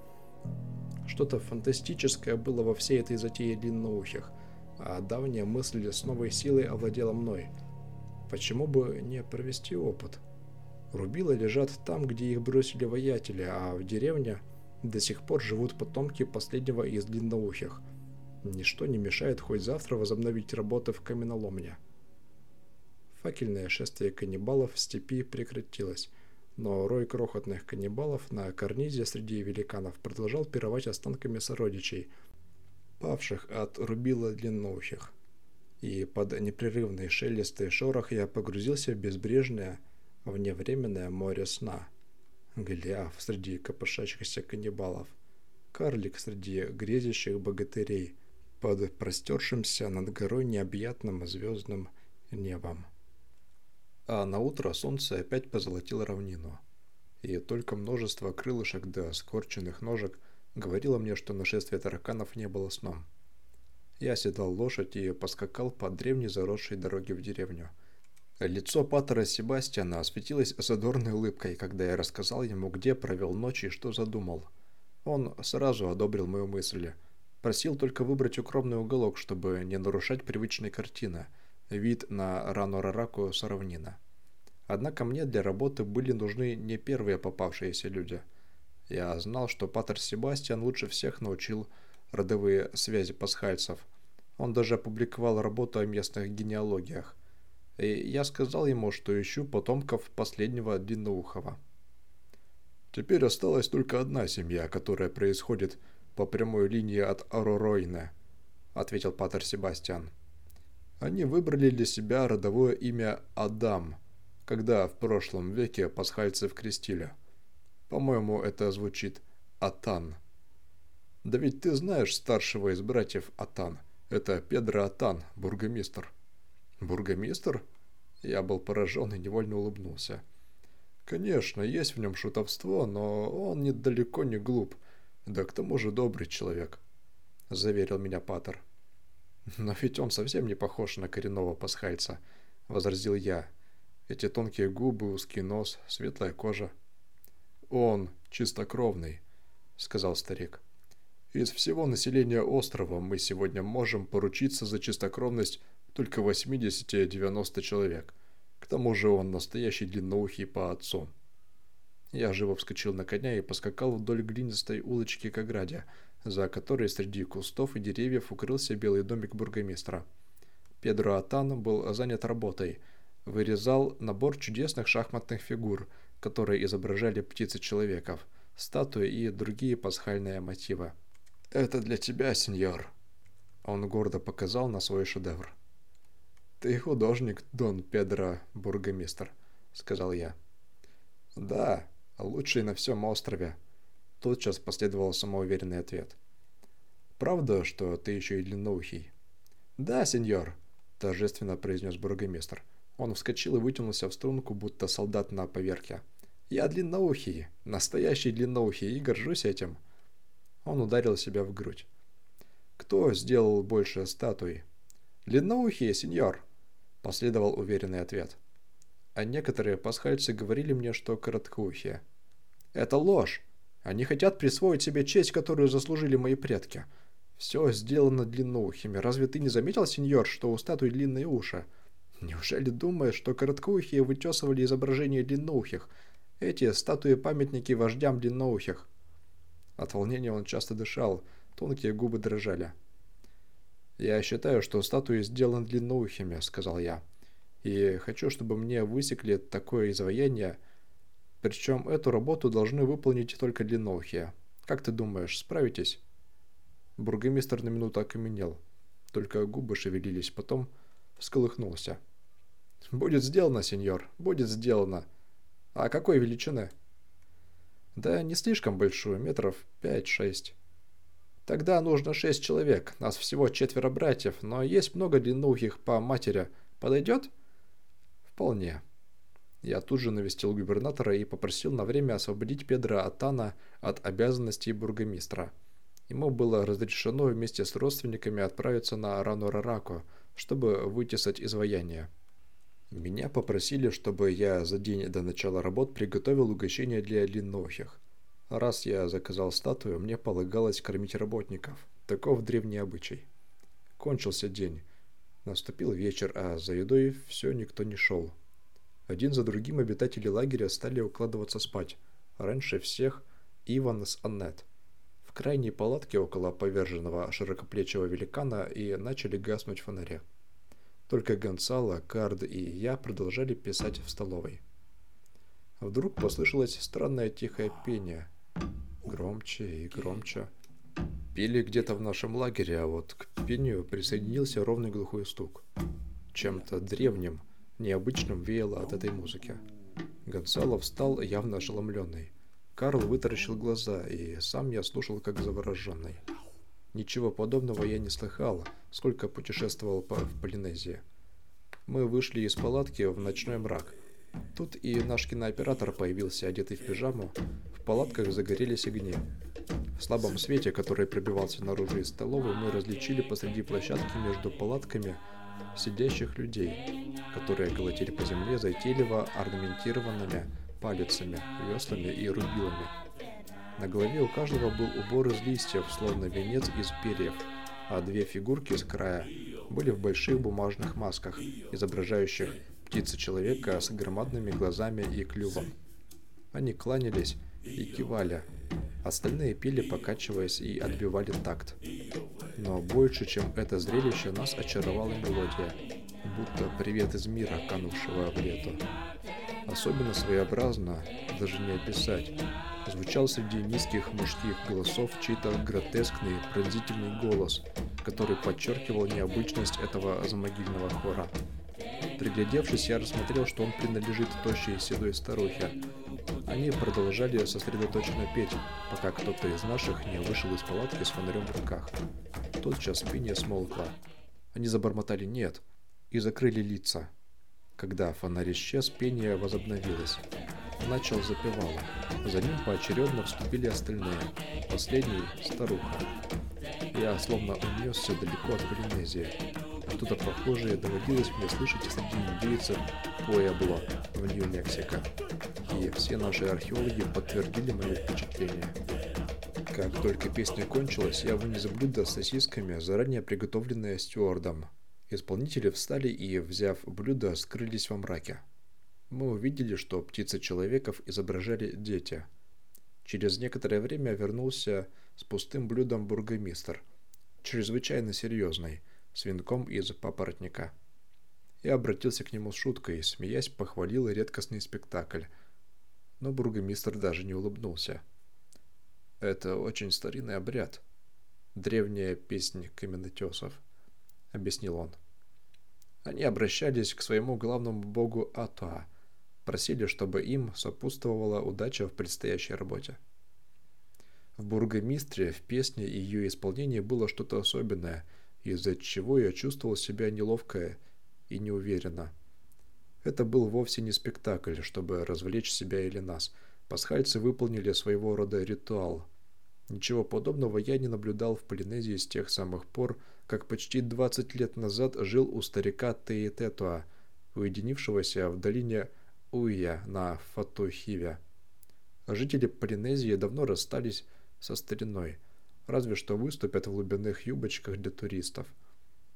Speaker 1: Что-то фантастическое было во всей этой затее длинноухих, а давняя мысль с новой силой овладела мной. Почему бы не провести опыт? Рубила лежат там, где их бросили воятели, а в деревне до сих пор живут потомки последнего из длинноухих – Ничто не мешает хоть завтра возобновить работы в каменоломне. Факельное шествие каннибалов в степи прекратилось, но рой крохотных каннибалов на карнизе среди великанов продолжал пировать останками сородичей, павших от длинноухих. И под непрерывный шелест и шорох я погрузился в безбрежное, вневременное море сна. Голиаф среди копошащихся каннибалов, карлик среди грезящих богатырей, под простершимся над горой необъятным звездным небом. А на утро солнце опять позолотило равнину, и только множество крылышек да скорченных ножек говорило мне, что нашествие тараканов не было сном. Я седал лошадь и поскакал по древней заросшей дороге в деревню. Лицо Паттера Себастьяна осветилось задорной улыбкой, когда я рассказал ему, где провел ночь и что задумал. Он сразу одобрил мою мысль – Просил только выбрать укромный уголок, чтобы не нарушать привычной картины, вид на Рану-Рараку с равнина. Однако мне для работы были нужны не первые попавшиеся люди. Я знал, что Патер Себастьян лучше всех научил родовые связи пасхальцев. Он даже опубликовал работу о местных генеалогиях. И я сказал ему, что ищу потомков последнего длинноухого. Теперь осталась только одна семья, которая происходит по прямой линии от Ароройна», — ответил Патер Себастьян. Они выбрали для себя родовое имя Адам, когда в прошлом веке пасхальцев крестили. По-моему, это звучит Атан. Да ведь ты знаешь старшего из братьев Атан. Это Педро Атан, бургомистр. Бургомистр? Я был поражен и невольно улыбнулся. Конечно, есть в нем шутовство, но он недалеко не глуп да к тому же добрый человек. заверил меня Паттер. «Но ведь он совсем не похож на коренного пасхальца», — возразил я. «Эти тонкие губы, узкий нос, светлая кожа». «Он чистокровный», — сказал старик. «Из всего населения острова мы сегодня можем поручиться за чистокровность только 80-90 человек. К тому же он настоящий длинноухий по отцу». Я живо вскочил на коня и поскакал вдоль глинистой улочки к ограде, за которой среди кустов и деревьев укрылся белый домик бургомистра. Педро Атан был занят работой. Вырезал набор чудесных шахматных фигур, которые изображали птицы-человеков, статуи и другие пасхальные мотивы. «Это для тебя, сеньор!» Он гордо показал на свой шедевр. «Ты художник, Дон Педро Бургомистр», — сказал я. «Да, лучший на всем острове», Тотчас последовал самоуверенный ответ. «Правда, что ты еще и длинноухий?» «Да, сеньор», – торжественно произнес бургомистр. Он вскочил и вытянулся в струнку, будто солдат на поверке. «Я длинноухий, настоящий длинноухий, и горжусь этим». Он ударил себя в грудь. «Кто сделал больше статуй?» «Длинноухие, сеньор», – последовал уверенный ответ. А некоторые пасхальцы говорили мне, что короткоухие. «Это ложь!» Они хотят присвоить себе честь, которую заслужили мои предки. Все сделано длинноухими. Разве ты не заметил, сеньор, что у статуи длинные уши? Неужели думаешь, что короткоухие вытесывали изображения длинноухих? Эти статуи-памятники вождям длинноухих. От волнения он часто дышал, тонкие губы дрожали. «Я считаю, что статуи сделаны длинноухими», — сказал я. «И хочу, чтобы мне высекли такое изваяние, — причем эту работу должны выполнить только длинноухие. Как ты думаешь, справитесь?» Бургомистр на минуту окаменел. Только губы шевелились, потом всколыхнулся. «Будет сделано, сеньор, будет сделано. А какой величины?» «Да не слишком большую, метров пять-шесть». «Тогда нужно шесть человек, нас всего четверо братьев, но есть много длинноухих по матери. Подойдет?» «Вполне». Я тут же навестил губернатора и попросил на время освободить Педро Атана от обязанностей бургомистра. Ему было разрешено вместе с родственниками отправиться на Рану-Рарако, чтобы вытесать изваяние. Меня попросили, чтобы я за день до начала работ приготовил угощение для длиннохих. Раз я заказал статую, мне полагалось кормить работников. Таков древний обычай. Кончился день. Наступил вечер, а за едой все никто не шел. Один за другим обитатели лагеря стали укладываться спать. Раньше всех Иван с Аннет. В крайней палатке около поверженного широкоплечего великана и начали гаснуть фонари. Только Гонсало, Кард и я продолжали писать в столовой. Вдруг послышалось странное тихое пение. Громче и громче. Пили где-то в нашем лагере, а вот к пению присоединился ровный глухой стук. Чем-то древним – необычным веяло от этой музыки. Гонсало встал явно ошеломленный. Карл вытаращил глаза, и сам я слушал как завороженный. Ничего подобного я не слыхал, сколько путешествовал по, в Полинезии. Мы вышли из палатки в ночной мрак. Тут и наш кинооператор появился, одетый в пижаму. В палатках загорелись огни. В слабом свете, который пробивался наружу из столовой, мы различили посреди площадки между палатками сидящих людей, которые колотили по земле затейливо орнаментированными палицами, веслами и рубилами. На голове у каждого был убор из листьев, словно венец из перьев, а две фигурки с края были в больших бумажных масках, изображающих птицы-человека с громадными глазами и клювом. Они кланялись и кивали, остальные пили, покачиваясь и отбивали такт. Но больше, чем это зрелище, нас очаровала мелодия, будто привет из мира, канувшего в лето. Особенно своеобразно, даже не описать, звучал среди низких мужских голосов чей-то гротескный, пронзительный голос, который подчеркивал необычность этого замогильного хора. Приглядевшись, я рассмотрел, что он принадлежит тощей седой старухе. Они продолжали сосредоточенно петь, пока кто-то из наших не вышел из палатки с фонарем в руках. Тотчас пение смолкло. Они забормотали «нет» и закрыли лица. Когда фонарь исчез, пение возобновилось. Начал запевало. За ним поочередно вступили остальные. Последний – старуха. Я словно унесся далеко от Полинезии. Что-то похожее доводилось мне слышать среди индейцев Пуэбло в Нью-Мексико. И все наши археологи подтвердили мое впечатление. Как только песня кончилась, я вынес блюдо с сосисками, заранее приготовленное стюардом. Исполнители встали и, взяв блюдо, скрылись во мраке. Мы увидели, что птицы человеков изображали дети. Через некоторое время вернулся с пустым блюдом бургомистр, чрезвычайно серьезный, с венком из папоротника. Я обратился к нему с шуткой, смеясь, похвалил редкостный спектакль. Но бургомистр даже не улыбнулся. «Это очень старинный обряд. Древняя песня каменотесов», — объяснил он. Они обращались к своему главному богу Атуа, просили, чтобы им сопутствовала удача в предстоящей работе. В «Бургомистре» в песне и ее исполнении было что-то особенное, из-за чего я чувствовал себя неловко и неуверенно. Это был вовсе не спектакль, чтобы развлечь себя или нас. Пасхальцы выполнили своего рода ритуал. Ничего подобного я не наблюдал в Полинезии с тех самых пор, как почти 20 лет назад жил у старика Теитетуа, уединившегося в долине Уя на Фатухиве. Жители Полинезии давно расстались со стариной, разве что выступят в глубинных юбочках для туристов.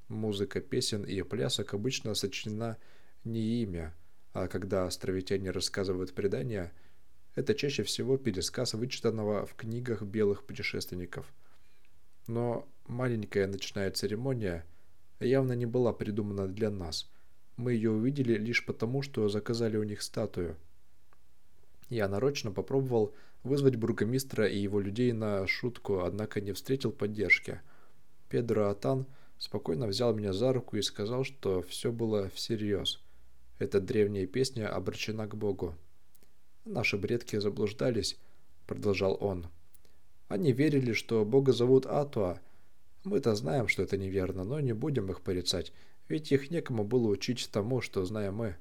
Speaker 1: Музыка песен и плясок обычно сочинена не имя, а когда островитяне рассказывают предания, это чаще всего пересказ вычитанного в книгах белых путешественников. Но маленькая ночная церемония явно не была придумана для нас – мы ее увидели лишь потому, что заказали у них статую. Я нарочно попробовал вызвать бургомистра и его людей на шутку, однако не встретил поддержки. Педро Атан спокойно взял меня за руку и сказал, что все было всерьез. Эта древняя песня обращена к Богу. «Наши предки заблуждались», — продолжал он. «Они верили, что Бога зовут Атуа. Мы-то знаем, что это неверно, но не будем их порицать, ведь их некому было учить тому, что знаем мы.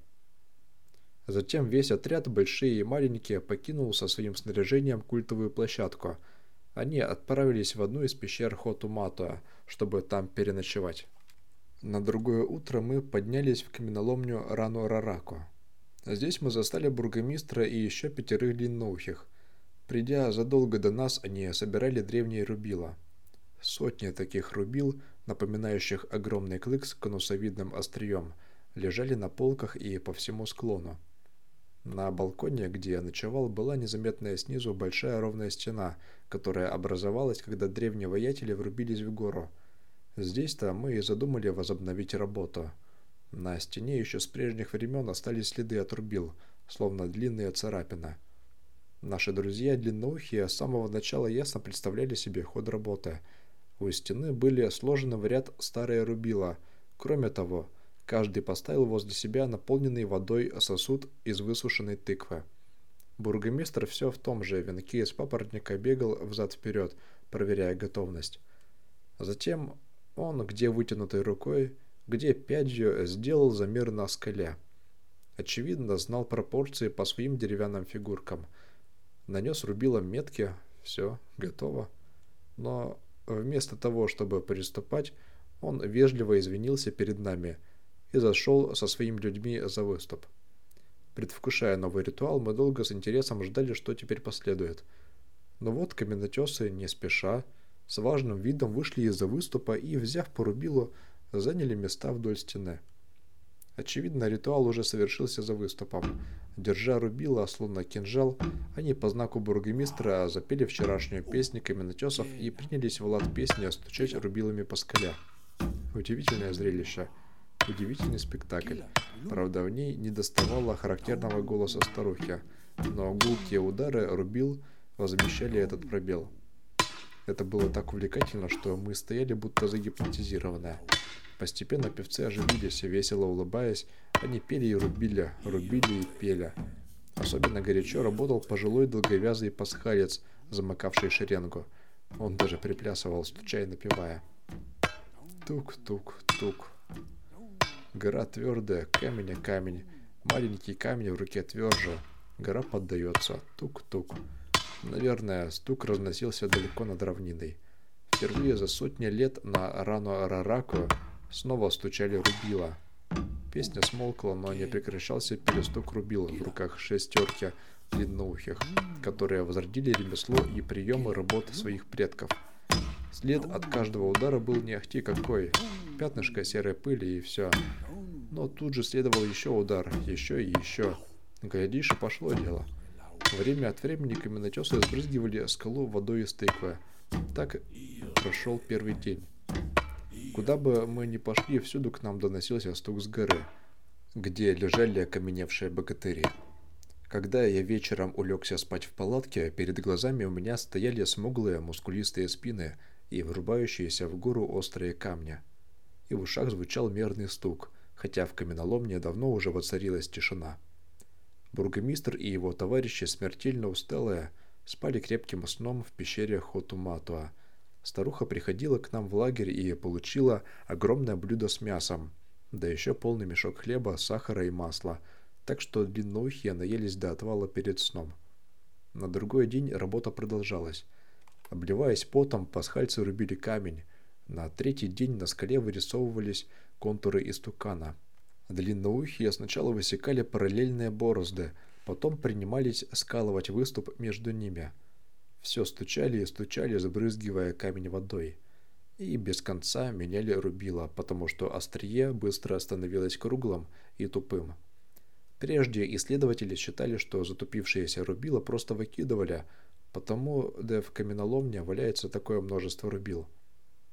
Speaker 1: Затем весь отряд, большие и маленькие, покинул со своим снаряжением культовую площадку. Они отправились в одну из пещер Хотуматуа, чтобы там переночевать. На другое утро мы поднялись в каменоломню Рану-Рарако. Здесь мы застали бургомистра и еще пятерых длинноухих. Придя задолго до нас, они собирали древние рубила. Сотни таких рубил напоминающих огромный клык с конусовидным острием, лежали на полках и по всему склону. На балконе, где я ночевал, была незаметная снизу большая ровная стена, которая образовалась, когда древние воятели врубились в гору. Здесь-то мы и задумали возобновить работу. На стене еще с прежних времен остались следы от рубил, словно длинные царапины. Наши друзья длинноухие с самого начала ясно представляли себе ход работы – у стены были сложены в ряд старые рубила. Кроме того, каждый поставил возле себя наполненный водой сосуд из высушенной тыквы. Бургомистр все в том же венке из папоротника бегал взад-вперед, проверяя готовность. Затем он, где вытянутой рукой, где пятью, сделал замер на скале. Очевидно, знал пропорции по своим деревянным фигуркам. Нанес рубилом метки, все, готово. Но Вместо того, чтобы приступать, он вежливо извинился перед нами и зашел со своими людьми за выступ. Предвкушая новый ритуал, мы долго с интересом ждали, что теперь последует. Но вот каменотесы не спеша, с важным видом вышли из-за выступа и, взяв по рубилу, заняли места вдоль стены. Очевидно, ритуал уже совершился за выступом. Держа рубила, словно кинжал, они по знаку бургомистра запели вчерашнюю песню каменотесов и принялись в лад песни стучать рубилами по скале. Удивительное зрелище. Удивительный спектакль. Правда, в ней не доставало характерного голоса старухи, но гулкие удары рубил возмещали этот пробел. Это было так увлекательно, что мы стояли будто загипнотизированные. Постепенно певцы оживились, весело улыбаясь, они пели и рубили, рубили и пели. Особенно горячо работал пожилой долговязый пасхалец, замыкавший шеренгу. Он даже приплясывал, стуча и напевая. Тук-тук-тук. Гора твердая, камень камень. Маленький камень в руке тверже. Гора поддается. Тук-тук. Наверное, стук разносился далеко над равниной. Впервые за сотни лет на рану Арараку снова стучали рубила. Песня смолкла, но не прекращался перестук рубил в руках шестерки длинноухих, которые возродили ремесло и приемы работы своих предков. След от каждого удара был не ахти какой, пятнышко серой пыли и все. Но тут же следовал еще удар, еще и еще. Глядишь, и пошло дело. Время от времени каменотесы сбрызгивали скалу водой из тыквы. Так прошел первый день. Куда бы мы ни пошли, всюду к нам доносился стук с горы, где лежали окаменевшие богатыри. Когда я вечером улегся спать в палатке, перед глазами у меня стояли смуглые мускулистые спины и врубающиеся в гору острые камни. И в ушах звучал мерный стук, хотя в каменоломне давно уже воцарилась тишина. Бургомистр и его товарищи, смертельно усталые, спали крепким сном в пещере Хотуматуа. Старуха приходила к нам в лагерь и получила огромное блюдо с мясом, да еще полный мешок хлеба, сахара и масла, так что длинноухие наелись до отвала перед сном. На другой день работа продолжалась. Обливаясь потом, пасхальцы рубили камень. На третий день на скале вырисовывались контуры истукана – Длинноухие сначала высекали параллельные борозды, потом принимались скалывать выступ между ними. Все стучали и стучали, забрызгивая камень водой. И без конца меняли рубило, потому что острие быстро становилось круглым и тупым. Прежде исследователи считали, что затупившиеся рубило просто выкидывали, потому да в каменоломне валяется такое множество рубил.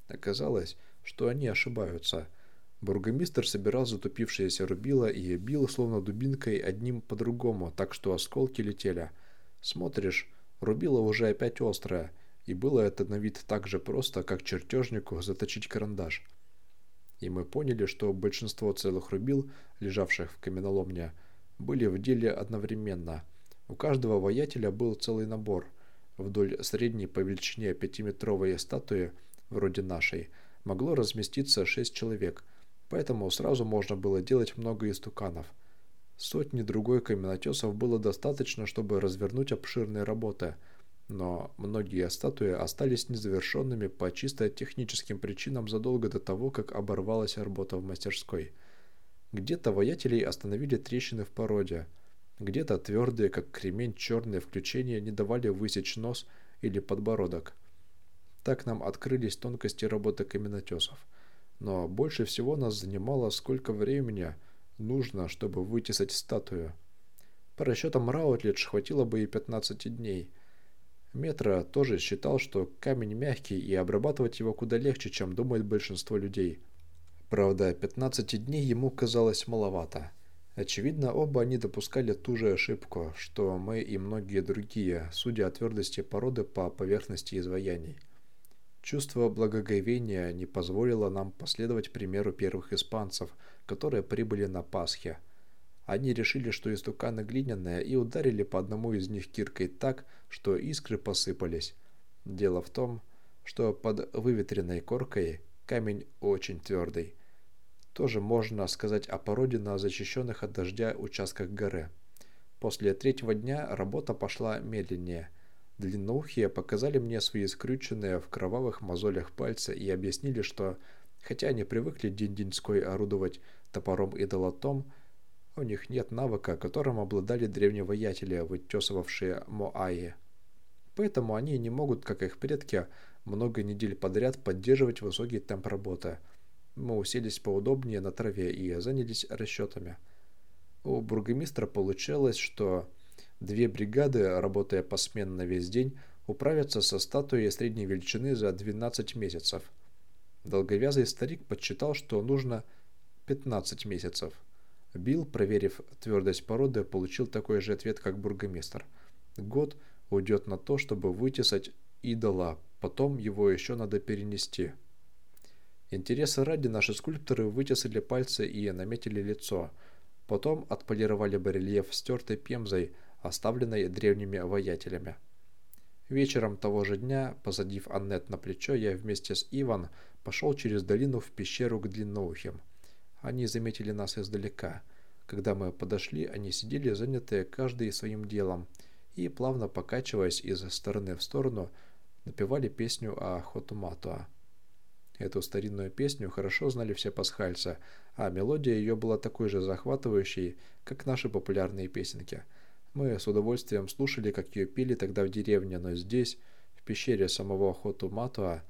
Speaker 1: Оказалось, что они ошибаются – Бургомистр собирал затупившиеся рубила и бил словно дубинкой одним по другому, так что осколки летели. Смотришь, рубило уже опять острое, и было это на вид так же просто, как чертежнику заточить карандаш. И мы поняли, что большинство целых рубил, лежавших в каменоломне, были в деле одновременно. У каждого воятеля был целый набор. Вдоль средней по величине пятиметровой статуи, вроде нашей, могло разместиться шесть человек – поэтому сразу можно было делать много истуканов. Сотни другой каменотесов было достаточно, чтобы развернуть обширные работы, но многие статуи остались незавершенными по чисто техническим причинам задолго до того, как оборвалась работа в мастерской. Где-то воятелей остановили трещины в породе, где-то твердые, как кремень, черные включения не давали высечь нос или подбородок. Так нам открылись тонкости работы каменотесов – но больше всего нас занимало, сколько времени нужно, чтобы вытесать статую. По расчетам Раутлидж хватило бы и 15 дней. Метро тоже считал, что камень мягкий и обрабатывать его куда легче, чем думает большинство людей. Правда, 15 дней ему казалось маловато. Очевидно, оба они допускали ту же ошибку, что мы и многие другие, судя о твердости породы по поверхности изваяний. Чувство благоговения не позволило нам последовать примеру первых испанцев, которые прибыли на Пасхе. Они решили, что истуканы глиняные, и ударили по одному из них киркой так, что искры посыпались. Дело в том, что под выветренной коркой камень очень твердый. Тоже можно сказать о породе на защищенных от дождя участках горы. После третьего дня работа пошла медленнее – Длинноухие показали мне свои скрюченные в кровавых мозолях пальцы и объяснили, что, хотя они привыкли день-деньской орудовать топором и долотом, у них нет навыка, которым обладали древние воятели, вытесывавшие Моаи. Поэтому они не могут, как их предки, много недель подряд поддерживать высокий темп работы. Мы уселись поудобнее на траве и занялись расчетами. У бургомистра получалось, что Две бригады, работая посменно весь день, управятся со статуей средней величины за 12 месяцев. Долговязый старик подсчитал, что нужно 15 месяцев. Билл, проверив твердость породы, получил такой же ответ, как бургомистр. Год уйдет на то, чтобы вытесать идола, потом его еще надо перенести. Интересы ради наши скульпторы вытесали пальцы и наметили лицо. Потом отполировали барельеф стертой пемзой, оставленной древними воятелями. Вечером того же дня, посадив Аннет на плечо, я вместе с Иван пошел через долину в пещеру к длинноухим. Они заметили нас издалека. Когда мы подошли, они сидели занятые каждый своим делом и, плавно покачиваясь из стороны в сторону, напевали песню о Хотуматуа. Эту старинную песню хорошо знали все пасхальцы, а мелодия ее была такой же захватывающей, как наши популярные песенки. Мы с удовольствием слушали, как ее пели тогда в деревне, но здесь, в пещере самого Хотуматуа,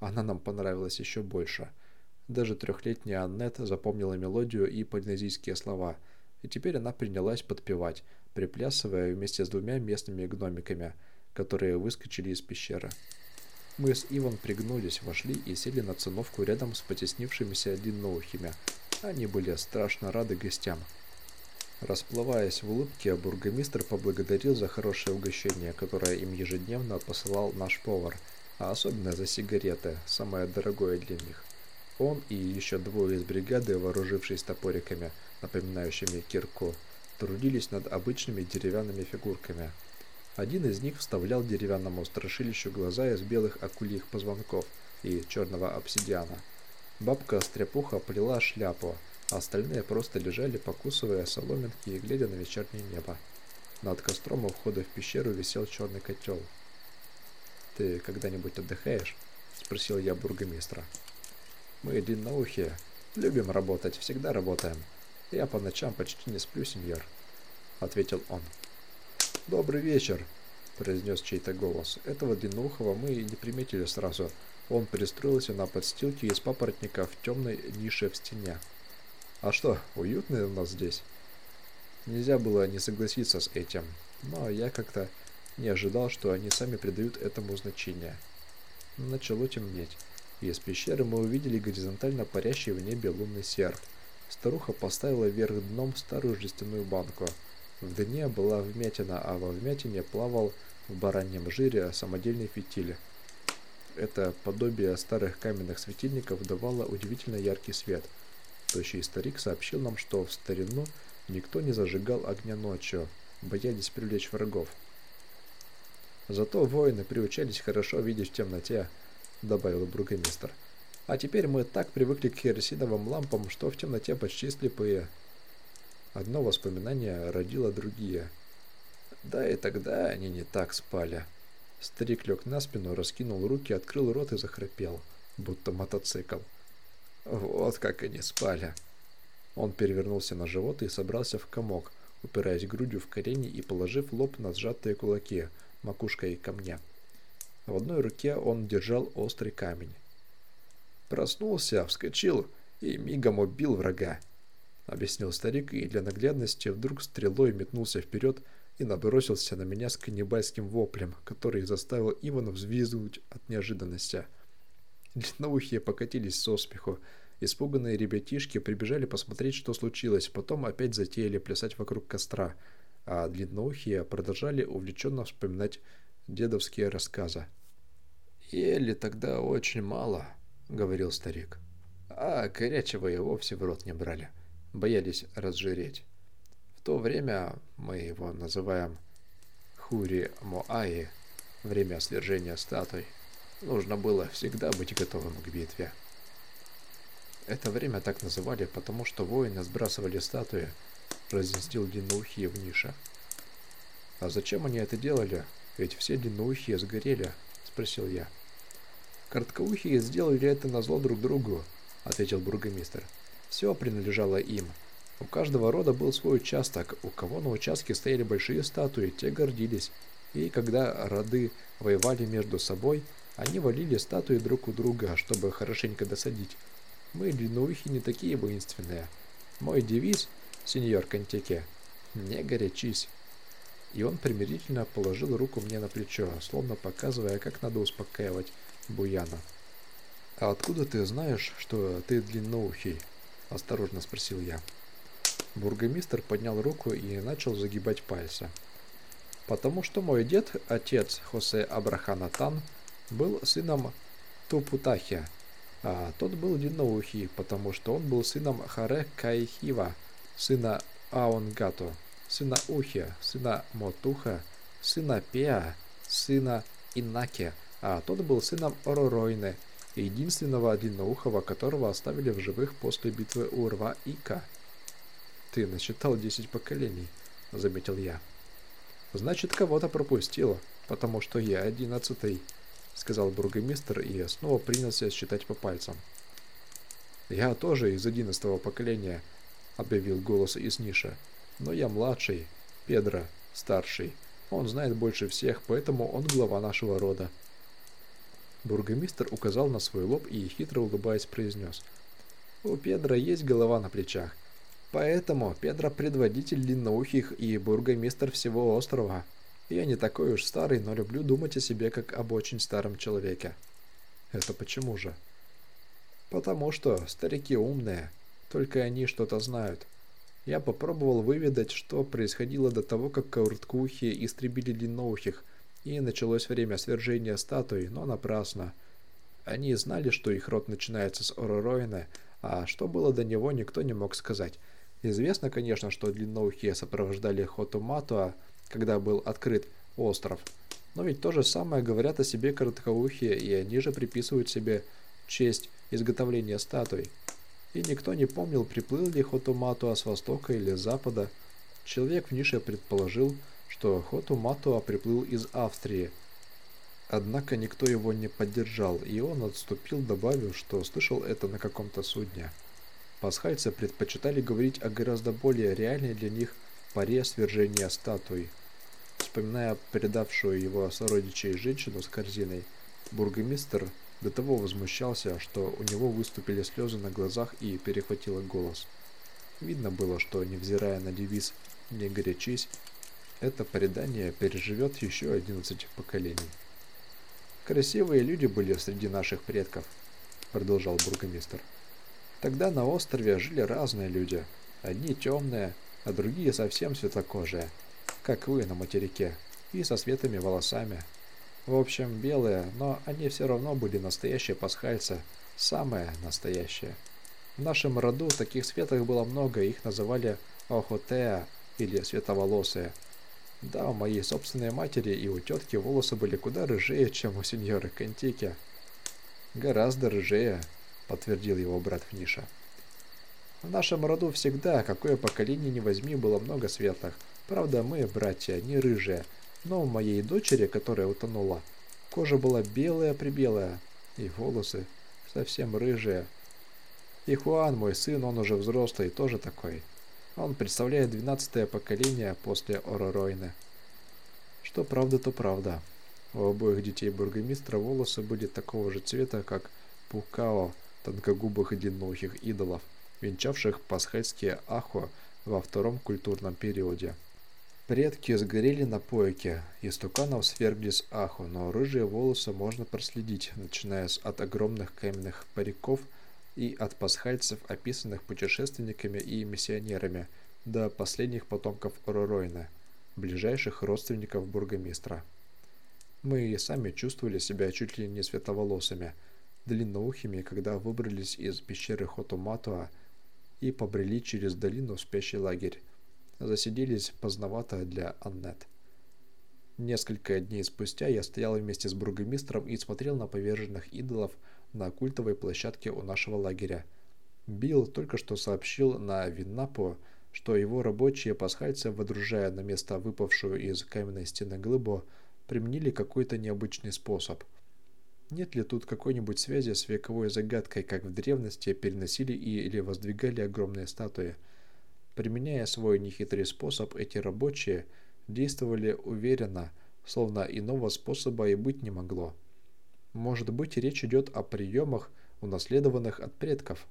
Speaker 1: она нам понравилась еще больше. Даже трехлетняя Аннет запомнила мелодию и полинезийские слова, и теперь она принялась подпевать, приплясывая вместе с двумя местными гномиками, которые выскочили из пещеры. Мы с Иван пригнулись, вошли и сели на циновку рядом с потеснившимися длинноухими. Они были страшно рады гостям. Расплываясь в улыбке, бургомистр поблагодарил за хорошее угощение, которое им ежедневно посылал наш повар, а особенно за сигареты, самое дорогое для них. Он и еще двое из бригады, вооружившись топориками, напоминающими кирку, трудились над обычными деревянными фигурками – один из них вставлял деревянному страшилищу глаза из белых акульих позвонков и черного обсидиана. Бабка-стряпуха плела шляпу, а остальные просто лежали, покусывая соломинки и глядя на вечернее небо. Над костром у входа в пещеру висел черный котел. «Ты когда-нибудь отдыхаешь?» – спросил я бургомистра. «Мы длинноухие. Любим работать, всегда работаем. Я по ночам почти не сплю, сеньор», – ответил он. «Добрый вечер», — произнес чей-то голос. Этого длинноухого мы и не приметили сразу. Он пристроился на подстилке из папоротника в темной нише в стене. «А что, уютно у нас здесь?» Нельзя было не согласиться с этим, но я как-то не ожидал, что они сами придают этому значение. Начало темнеть, из пещеры мы увидели горизонтально парящий в небе лунный серп. Старуха поставила вверх дном старую жестяную банку — в дне была вмятина, а во вмятине плавал в бараньем жире самодельный фитиль. Это подобие старых каменных светильников давало удивительно яркий свет. Тощий старик сообщил нам, что в старину никто не зажигал огня ночью, боялись привлечь врагов. Зато воины приучались хорошо видеть в темноте, добавил бургомистр. А теперь мы так привыкли к керосиновым лампам, что в темноте почти слепые. Одно воспоминание родило другие. Да и тогда они не так спали. Старик лег на спину, раскинул руки, открыл рот и захрапел, будто мотоцикл. Вот как они спали. Он перевернулся на живот и собрался в комок, упираясь грудью в колени и положив лоб на сжатые кулаки, макушкой ко мне. В одной руке он держал острый камень. Проснулся, вскочил и мигом убил врага. — объяснил старик, и для наглядности вдруг стрелой метнулся вперед и набросился на меня с каннибальским воплем, который заставил Ивана взвизгнуть от неожиданности. Длинноухие покатились со смеху. Испуганные ребятишки прибежали посмотреть, что случилось, потом опять затеяли плясать вокруг костра, а длинноухие продолжали увлеченно вспоминать дедовские рассказы. «Ели тогда очень мало», — говорил старик, — «а горячего и вовсе в рот не брали» боялись разжиреть. В то время мы его называем Хури Моаи, время свержения статуй. Нужно было всегда быть готовым к битве. Это время так называли, потому что воины сбрасывали статуи, разъяснил длинноухие в нише. «А зачем они это делали? Ведь все длинноухие сгорели», — спросил я. «Короткоухие сделали это на зло друг другу», — ответил бургомистр. Все принадлежало им. У каждого рода был свой участок, у кого на участке стояли большие статуи, те гордились. И когда роды воевали между собой, они валили статуи друг у друга, чтобы хорошенько досадить. Мы, длинноухи, не такие воинственные. Мой девиз, сеньор Кантеке, не горячись. И он примирительно положил руку мне на плечо, словно показывая, как надо успокаивать Буяна. «А откуда ты знаешь, что ты длинноухий?» – осторожно спросил я. Бургомистр поднял руку и начал загибать пальцы. «Потому что мой дед, отец Хосе Абрахана Тан, был сыном Тупутахи, а тот был длинноухий, потому что он был сыном Харе Кайхива, сына Аонгато, сына Ухи, сына Мотуха, сына Пеа, сына Инаке, а тот был сыном Ороройны, и единственного длинноухого, которого оставили в живых после битвы у рва Ика. «Ты насчитал десять поколений», — заметил я. «Значит, кого-то пропустила, потому что я одиннадцатый». — сказал бургомистр и снова принялся считать по пальцам. «Я тоже из одиннадцатого поколения», — объявил голос из ниши. «Но я младший, Педро, старший. Он знает больше всех, поэтому он глава нашего рода». Бургомистр указал на свой лоб и, хитро улыбаясь, произнес. «У Педра есть голова на плечах. Поэтому Педро предводитель длинноухих и бургомистр всего острова. Я не такой уж старый, но люблю думать о себе как об очень старом человеке». «Это почему же?» «Потому что старики умные, только они что-то знают. Я попробовал выведать, что происходило до того, как короткоухие истребили длинноухих, и началось время свержения статуи, но напрасно. Они знали, что их род начинается с Оророина, а что было до него, никто не мог сказать. Известно, конечно, что длинноухие сопровождали Хотуматуа, когда был открыт остров. Но ведь то же самое говорят о себе короткоухие, и они же приписывают себе честь изготовления статуй. И никто не помнил, приплыл ли Хотуматуа с востока или запада. Человек в нише предположил, что Хоту Матуа приплыл из Австрии. Однако никто его не поддержал, и он отступил, добавив, что слышал это на каком-то судне. Пасхальцы предпочитали говорить о гораздо более реальной для них паре свержения статуи. Вспоминая предавшую его сородичей женщину с корзиной, бургомистр до того возмущался, что у него выступили слезы на глазах и перехватило голос. Видно было, что, невзирая на девиз «Не горячись», это предание переживет еще 11 поколений. «Красивые люди были среди наших предков», — продолжал бургомистр. «Тогда на острове жили разные люди. Одни темные, а другие совсем светлокожие, как вы на материке, и со светлыми волосами. В общем, белые, но они все равно были настоящие пасхальцы, самые настоящие. В нашем роду таких светлых было много, их называли Охотеа или световолосые – да, у моей собственной матери и у тетки волосы были куда рыжее, чем у сеньоры Кантики. Гораздо рыжее, подтвердил его брат Фниша. В нашем роду всегда, какое поколение не возьми, было много светлых. Правда, мы, братья, не рыжие, но у моей дочери, которая утонула, кожа была белая-прибелая, и волосы совсем рыжие. И Хуан, мой сын, он уже взрослый, тоже такой. Он представляет двенадцатое поколение после Ороройны. Что правда, то правда. У обоих детей бургомистра волосы были такого же цвета, как пукао тонкогубых длинноухих идолов, венчавших пасхальские ахо во втором культурном периоде. Предки сгорели на поике, и стуканов свергли с аху, но рыжие волосы можно проследить, начиная от огромных каменных париков – и от пасхальцев, описанных путешественниками и миссионерами, до последних потомков Роройна, ближайших родственников бургомистра. Мы и сами чувствовали себя чуть ли не светловолосыми, длинноухими, когда выбрались из пещеры Хотуматуа и побрели через долину в спящий лагерь. Засиделись поздновато для Аннет. Несколько дней спустя я стоял вместе с бургомистром и смотрел на поверженных идолов, на культовой площадке у нашего лагеря. Билл только что сообщил на Виннапо, что его рабочие пасхальцы, водружая на место выпавшую из каменной стены глыбу, применили какой-то необычный способ. Нет ли тут какой-нибудь связи с вековой загадкой, как в древности переносили и или воздвигали огромные статуи? Применяя свой нехитрый способ, эти рабочие действовали уверенно, словно иного способа и быть не могло. Может быть, речь идет о приемах, унаследованных от предков.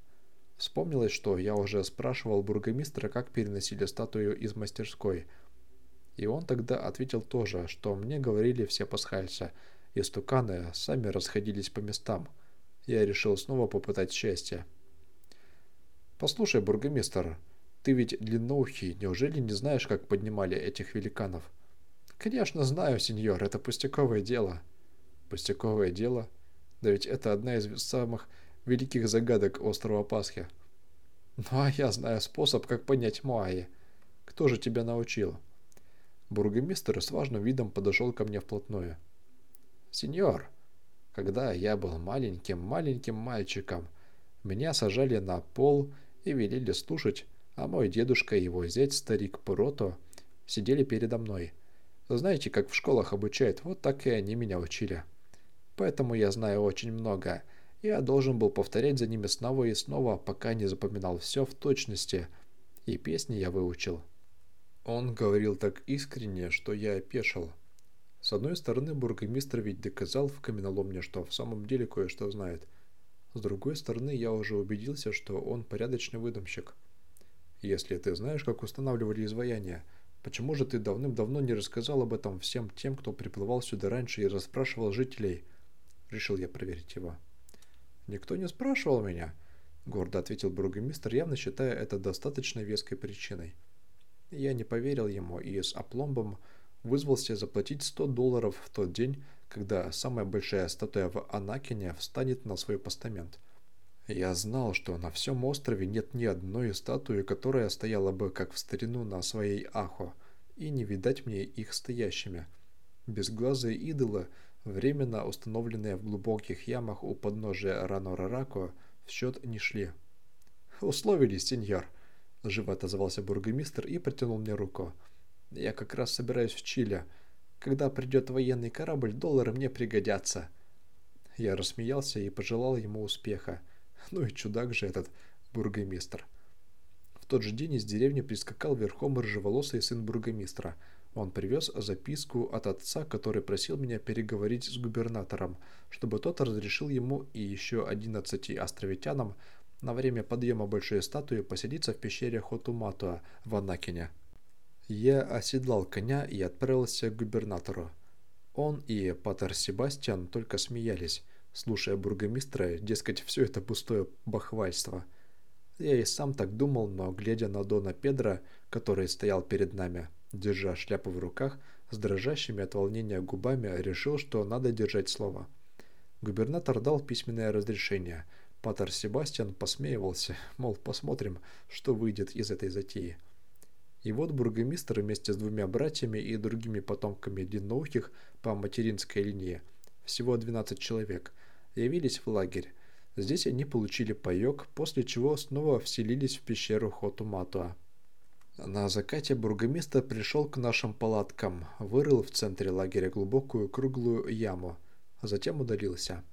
Speaker 1: Вспомнилось, что я уже спрашивал бургомистра, как переносили статую из мастерской. И он тогда ответил тоже, что мне говорили все пасхальцы, и стуканы сами расходились по местам. Я решил снова попытать счастье. «Послушай, бургомистр, ты ведь длинноухий, неужели не знаешь, как поднимали этих великанов?» «Конечно знаю, сеньор, это пустяковое дело». Пустяковое дело? Да ведь это одна из самых великих загадок острова Пасхи. Ну а я знаю способ, как понять Моаи. Кто же тебя научил? Бургомистр с важным видом подошел ко мне вплотную. Сеньор, когда я был маленьким-маленьким мальчиком, меня сажали на пол и велели слушать, а мой дедушка и его зять, старик Пурото, сидели передо мной. Знаете, как в школах обучают, вот так и они меня учили. Поэтому я знаю очень много. Я должен был повторять за ними снова и снова, пока не запоминал все в точности. И песни я выучил. Он говорил так искренне, что я опешил. С одной стороны, бургомистр ведь доказал в каменоломне, что в самом деле кое-что знает. С другой стороны, я уже убедился, что он порядочный выдумщик. Если ты знаешь, как устанавливали изваяния, почему же ты давным-давно не рассказал об этом всем тем, кто приплывал сюда раньше и расспрашивал жителей? Решил я проверить его. Никто не спрашивал меня, гордо ответил бургомистр, явно считая это достаточно веской причиной. Я не поверил ему и с опломбом вызвался заплатить 100 долларов в тот день, когда самая большая статуя в Анакине встанет на свой постамент. Я знал, что на всем острове нет ни одной статуи, которая стояла бы как в старину на своей Ахо, и не видать мне их стоящими. Безглазые идолы, временно установленные в глубоких ямах у подножия Ранорарако, в счет не шли. «Условились, сеньор», – живо отозвался бургомистр и протянул мне руку. «Я как раз собираюсь в Чили. Когда придет военный корабль, доллары мне пригодятся». Я рассмеялся и пожелал ему успеха. <laughs> Ну и чудак же этот бургомистр. В тот же день из деревни прискакал верхом рыжеволосый сын бургомистра. Он привез записку от отца, который просил меня переговорить с губернатором, чтобы тот разрешил ему и еще 11 островитянам на время подъема большой статуи поселиться в пещере Хотуматуа в Анакине. Я оседлал коня и отправился к губернатору. Он и Патер Себастьян только смеялись, слушая бургомистра, дескать, все это пустое бахвальство. Я и сам так думал, но, глядя на Дона Педро, который стоял перед нами, держа шляпу в руках, с дрожащими от волнения губами, решил, что надо держать слово. Губернатор дал письменное разрешение – Патер Себастьян посмеивался, мол, посмотрим, что выйдет из этой затеи. И вот бургомистр вместе с двумя братьями и другими потомками длинноухих по материнской линии, всего 12 человек, явились в лагерь. Здесь они получили паёк, после чего снова вселились в пещеру Хотуматуа. На закате бургомистр пришел к нашим палаткам, вырыл в центре лагеря глубокую круглую яму, а затем удалился.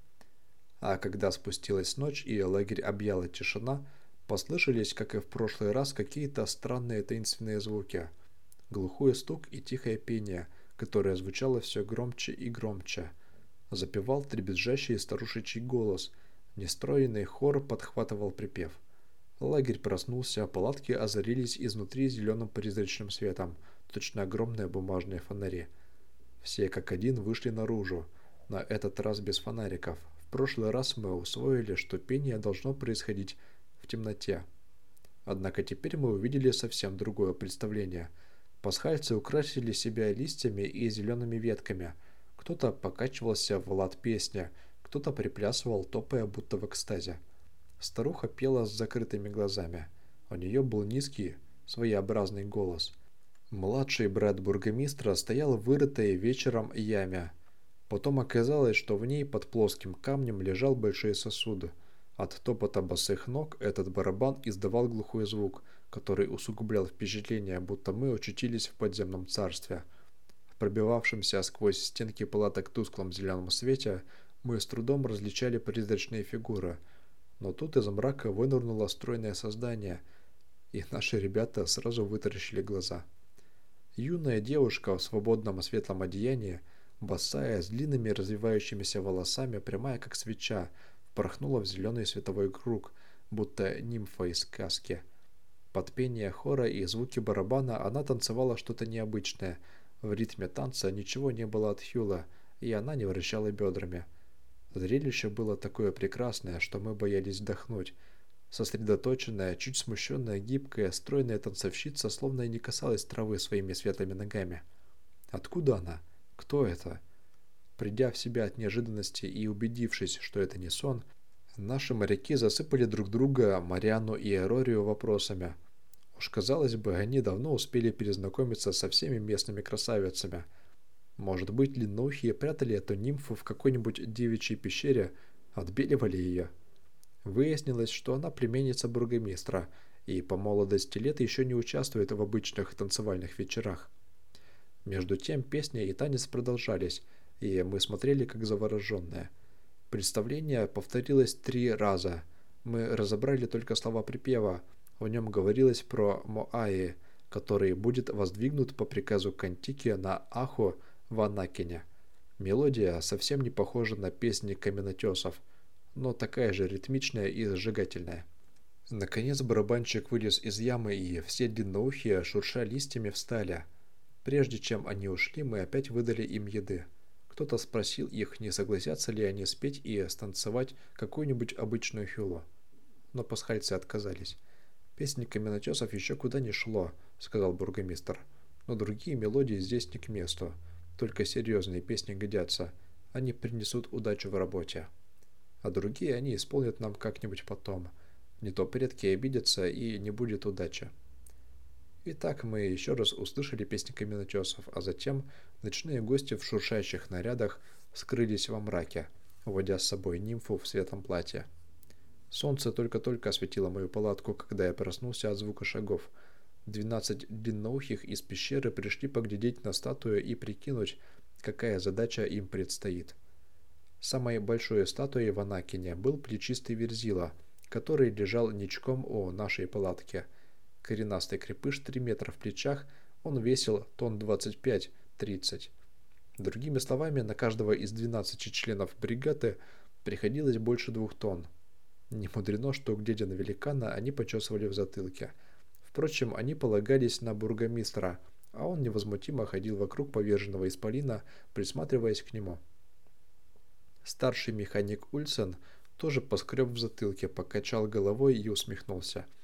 Speaker 1: А когда спустилась ночь и лагерь объяла тишина, послышались, как и в прошлый раз, какие-то странные таинственные звуки. Глухой стук и тихое пение, которое звучало все громче и громче. Запевал требезжащий старушечий голос. Нестроенный хор подхватывал припев. Лагерь проснулся, а палатки озарились изнутри зеленым призрачным светом, точно огромные бумажные фонари. Все как один вышли наружу, на этот раз без фонариков, в прошлый раз мы усвоили, что пение должно происходить в темноте. Однако теперь мы увидели совсем другое представление. Пасхальцы украсили себя листьями и зелеными ветками. Кто-то покачивался в лад песня, кто-то приплясывал, топая будто в экстазе. Старуха пела с закрытыми глазами. У нее был низкий, своеобразный голос. Младший брат бургомистра стоял в вырытой вечером яме, Потом оказалось, что в ней под плоским камнем лежал большой сосуд. От топота босых ног этот барабан издавал глухой звук, который усугублял впечатление, будто мы очутились в подземном царстве. Пробивавшемся сквозь стенки палаток тусклом зеленом свете мы с трудом различали призрачные фигуры. Но тут из мрака вынырнуло стройное создание, и наши ребята сразу вытаращили глаза. Юная девушка в свободном светлом одеянии – босая, с длинными развивающимися волосами, прямая как свеча, впорхнула в зеленый световой круг, будто нимфа из сказки. Под пение хора и звуки барабана она танцевала что-то необычное. В ритме танца ничего не было от Хюла, и она не вращала бедрами. Зрелище было такое прекрасное, что мы боялись вдохнуть. Сосредоточенная, чуть смущенная, гибкая, стройная танцовщица словно и не касалась травы своими светлыми ногами. Откуда она? Кто это? Придя в себя от неожиданности и убедившись, что это не сон, наши моряки засыпали друг друга, Мариану и Эрорию вопросами. Уж казалось бы, они давно успели перезнакомиться со всеми местными красавицами. Может быть, длинноухие прятали эту нимфу в какой-нибудь девичьей пещере, отбеливали ее. Выяснилось, что она племенница бургомистра и по молодости лет еще не участвует в обычных танцевальных вечерах. Между тем песня и танец продолжались, и мы смотрели как завороженные. Представление повторилось три раза. Мы разобрали только слова припева. В нем говорилось про Моаи, который будет воздвигнут по приказу Кантики на Аху в Анакине. Мелодия совсем не похожа на песни каменотесов, но такая же ритмичная и сжигательная. Наконец барабанщик вылез из ямы, и все длинноухие, шурша листьями, встали. Прежде чем они ушли, мы опять выдали им еды. Кто-то спросил их, не согласятся ли они спеть и станцевать какую-нибудь обычную хюлу. Но пасхальцы отказались. «Песни каменотесов еще куда не шло», — сказал бургомистр. «Но другие мелодии здесь не к месту. Только серьезные песни годятся. Они принесут удачу в работе. А другие они исполнят нам как-нибудь потом. Не то предки обидятся и не будет удачи». Итак, мы еще раз услышали песни каменотесов, а затем ночные гости в шуршащих нарядах скрылись во мраке, уводя с собой нимфу в светлом платье. Солнце только-только осветило мою палатку, когда я проснулся от звука шагов. Двенадцать длинноухих из пещеры пришли поглядеть на статую и прикинуть, какая задача им предстоит. Самой большой статуей в Анакине был плечистый верзила, который лежал ничком у нашей палатки – коренастый крепыш 3 метра в плечах, он весил тонн 25-30. Другими словами, на каждого из 12 членов бригады приходилось больше двух тонн. Не мудрено, что глядя на великана, они почесывали в затылке. Впрочем, они полагались на бургомистра, а он невозмутимо ходил вокруг поверженного исполина, присматриваясь к нему. Старший механик Ульсен тоже поскреб в затылке, покачал головой и усмехнулся –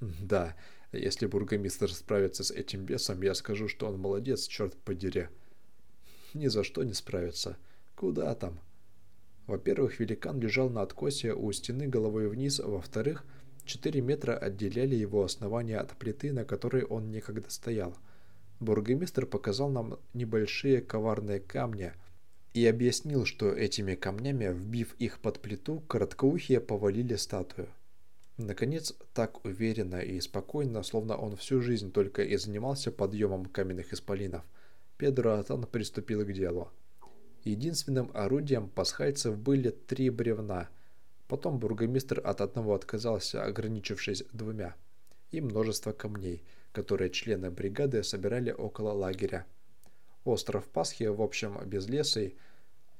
Speaker 1: да, если бургомистр справится с этим бесом, я скажу, что он молодец, черт подери. Ни за что не справится. Куда там? Во-первых, великан лежал на откосе у стены головой вниз, во-вторых, 4 метра отделяли его основание от плиты, на которой он некогда стоял. Бургомистр показал нам небольшие коварные камни и объяснил, что этими камнями, вбив их под плиту, короткоухие повалили статую. Наконец, так уверенно и спокойно, словно он всю жизнь только и занимался подъемом каменных исполинов, Педро Атан приступил к делу. Единственным орудием пасхальцев были три бревна. Потом бургомистр от одного отказался, ограничившись двумя. И множество камней, которые члены бригады собирали около лагеря. Остров Пасхи, в общем, без леса,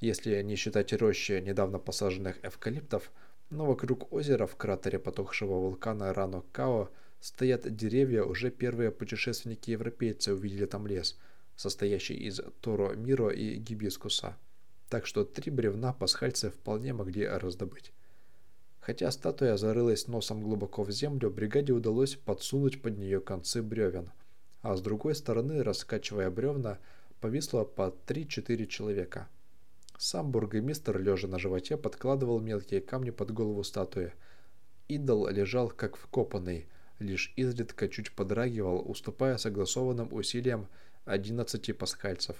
Speaker 1: если не считать рощи недавно посаженных эвкалиптов – но вокруг озера в кратере потухшего вулкана Рано-Као стоят деревья, уже первые путешественники-европейцы увидели там лес, состоящий из Торо Миро и Гибискуса. Так что три бревна пасхальцы вполне могли раздобыть. Хотя статуя зарылась носом глубоко в землю, бригаде удалось подсунуть под нее концы бревен, а с другой стороны, раскачивая бревна, повисло по 3-4 человека – сам бургомистр, лежа на животе, подкладывал мелкие камни под голову статуи. Идол лежал как вкопанный, лишь изредка чуть подрагивал, уступая согласованным усилиям одиннадцати пасхальцев.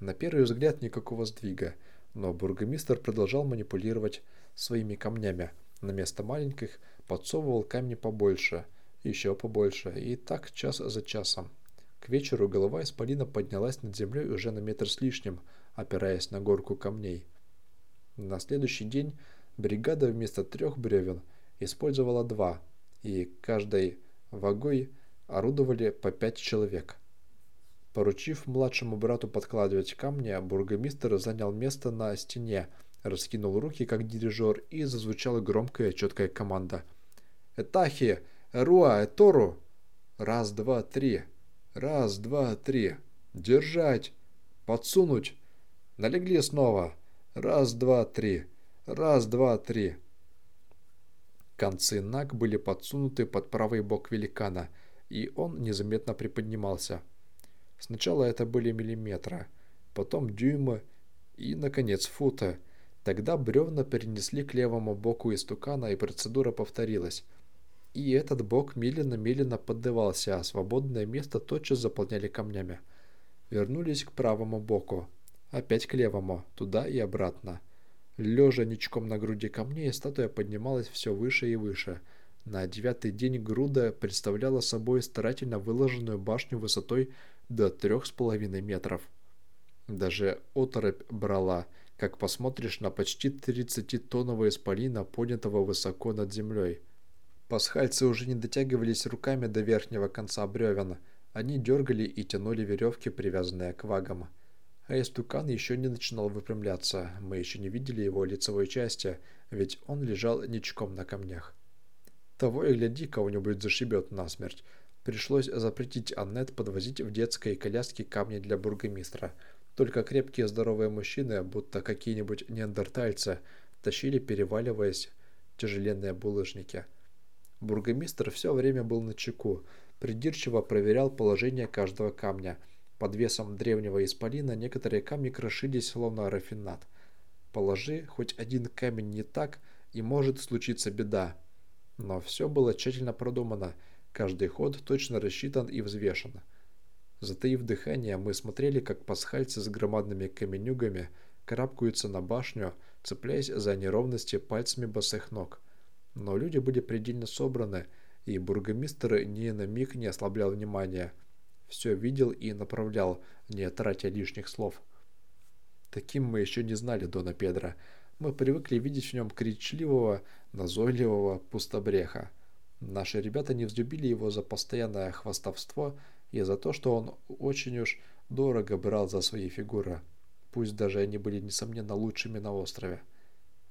Speaker 1: На первый взгляд никакого сдвига, но бургомистр продолжал манипулировать своими камнями. На место маленьких подсовывал камни побольше, еще побольше, и так час за часом. К вечеру голова исполина поднялась над землей уже на метр с лишним – опираясь на горку камней. На следующий день бригада вместо трех бревен использовала два, и каждой вагой орудовали по пять человек. Поручив младшему брату подкладывать камни, бургомистр занял место на стене, раскинул руки как дирижер и зазвучала громкая четкая команда. «Этахи! Эруа! Этору!» «Раз, два, три! Раз, два, три! Держать! Подсунуть!» Налегли снова. Раз, два, три. Раз, два, три. Концы наг были подсунуты под правый бок великана, и он незаметно приподнимался. Сначала это были миллиметры, потом дюймы и, наконец, футы. Тогда бревна перенесли к левому боку истукана, и процедура повторилась. И этот бок медленно-медленно поддавался, а свободное место тотчас заполняли камнями. Вернулись к правому боку. Опять к левому, туда и обратно. Лежа ничком на груди камней, статуя поднималась все выше и выше. На девятый день груда представляла собой старательно выложенную башню высотой до трех с половиной метров. Даже оторопь брала, как посмотришь на почти 30-тонного исполина, поднятого высоко над землей. Пасхальцы уже не дотягивались руками до верхнего конца бревен. Они дергали и тянули веревки, привязанные к вагам. А истукан еще не начинал выпрямляться. Мы еще не видели его лицевой части, ведь он лежал ничком на камнях. Того и гляди, кого-нибудь зашибет насмерть. Пришлось запретить Аннет подвозить в детской коляске камни для бургомистра. Только крепкие здоровые мужчины, будто какие-нибудь неандертальцы, тащили, переваливаясь, тяжеленные булыжники. Бургомистр все время был на чеку, придирчиво проверял положение каждого камня. Под весом древнего исполина некоторые камни крошились, словно рафинат. Положи хоть один камень не так, и может случиться беда. Но все было тщательно продумано – Каждый ход точно рассчитан и взвешен. Затаив дыхание, мы смотрели, как пасхальцы с громадными каменюгами карабкаются на башню, цепляясь за неровности пальцами босых ног. Но люди были предельно собраны, и бургомистр ни на миг не ослаблял внимания. Все видел и направлял, не тратя лишних слов. Таким мы еще не знали Дона Педро. Мы привыкли видеть в нем кричливого, назойливого пустобреха. Наши ребята не взлюбили его за постоянное хвастовство и за то, что он очень уж дорого брал за свои фигуры, пусть даже они были, несомненно, лучшими на острове.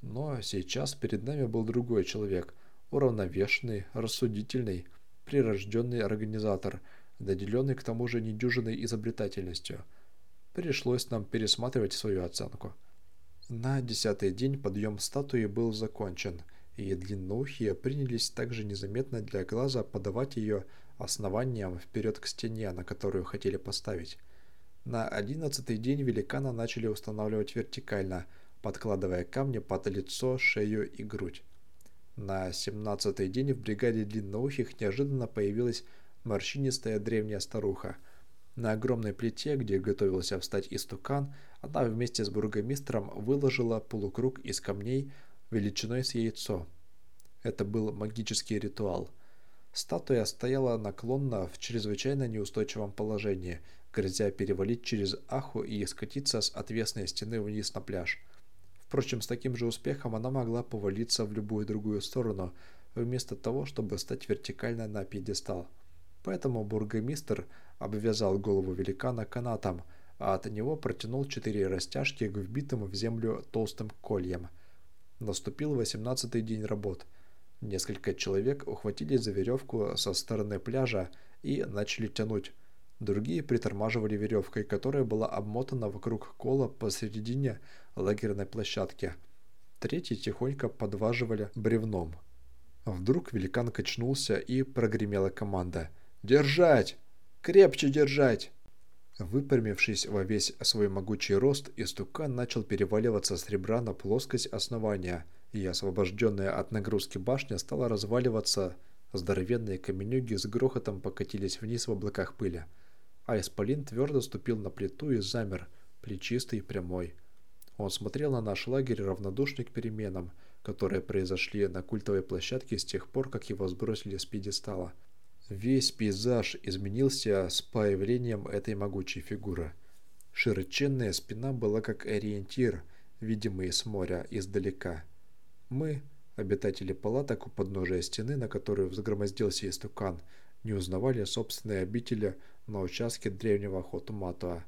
Speaker 1: Но сейчас перед нами был другой человек, уравновешенный, рассудительный, прирожденный организатор, наделенный к тому же недюжиной изобретательностью. Пришлось нам пересматривать свою оценку. На десятый день подъем статуи был закончен – и длинноухие принялись также незаметно для глаза подавать ее основанием вперед к стене, на которую хотели поставить. На одиннадцатый день великана начали устанавливать вертикально, подкладывая камни под лицо, шею и грудь. На семнадцатый день в бригаде длинноухих неожиданно появилась морщинистая древняя старуха. На огромной плите, где готовился встать истукан, она вместе с бургомистром выложила полукруг из камней, величиной с яйцо. Это был магический ритуал. Статуя стояла наклонно в чрезвычайно неустойчивом положении, грозя перевалить через Аху и скатиться с отвесной стены вниз на пляж. Впрочем, с таким же успехом она могла повалиться в любую другую сторону, вместо того, чтобы стать вертикально на пьедестал. Поэтому бургомистр обвязал голову великана канатом, а от него протянул четыре растяжки к вбитым в землю толстым кольям – Наступил восемнадцатый день работ. Несколько человек ухватились за веревку со стороны пляжа и начали тянуть. Другие притормаживали веревкой, которая была обмотана вокруг кола посередине лагерной площадки. Третьи тихонько подваживали бревном. Вдруг великан качнулся и прогремела команда. «Держать! Крепче держать!» Выпрямившись во весь свой могучий рост, истукан начал переваливаться с ребра на плоскость основания, и освобожденная от нагрузки башня стала разваливаться, здоровенные каменюги с грохотом покатились вниз в облаках пыли. А Исполин твердо ступил на плиту и замер, плечистый и прямой. Он смотрел на наш лагерь равнодушный к переменам, которые произошли на культовой площадке с тех пор, как его сбросили с пьедестала – Весь пейзаж изменился с появлением этой могучей фигуры. Широченная спина была как ориентир, видимый с моря издалека. Мы, обитатели палаток у подножия стены, на которую взгромоздился истукан, не узнавали собственные обители на участке древнего Хотуматуа.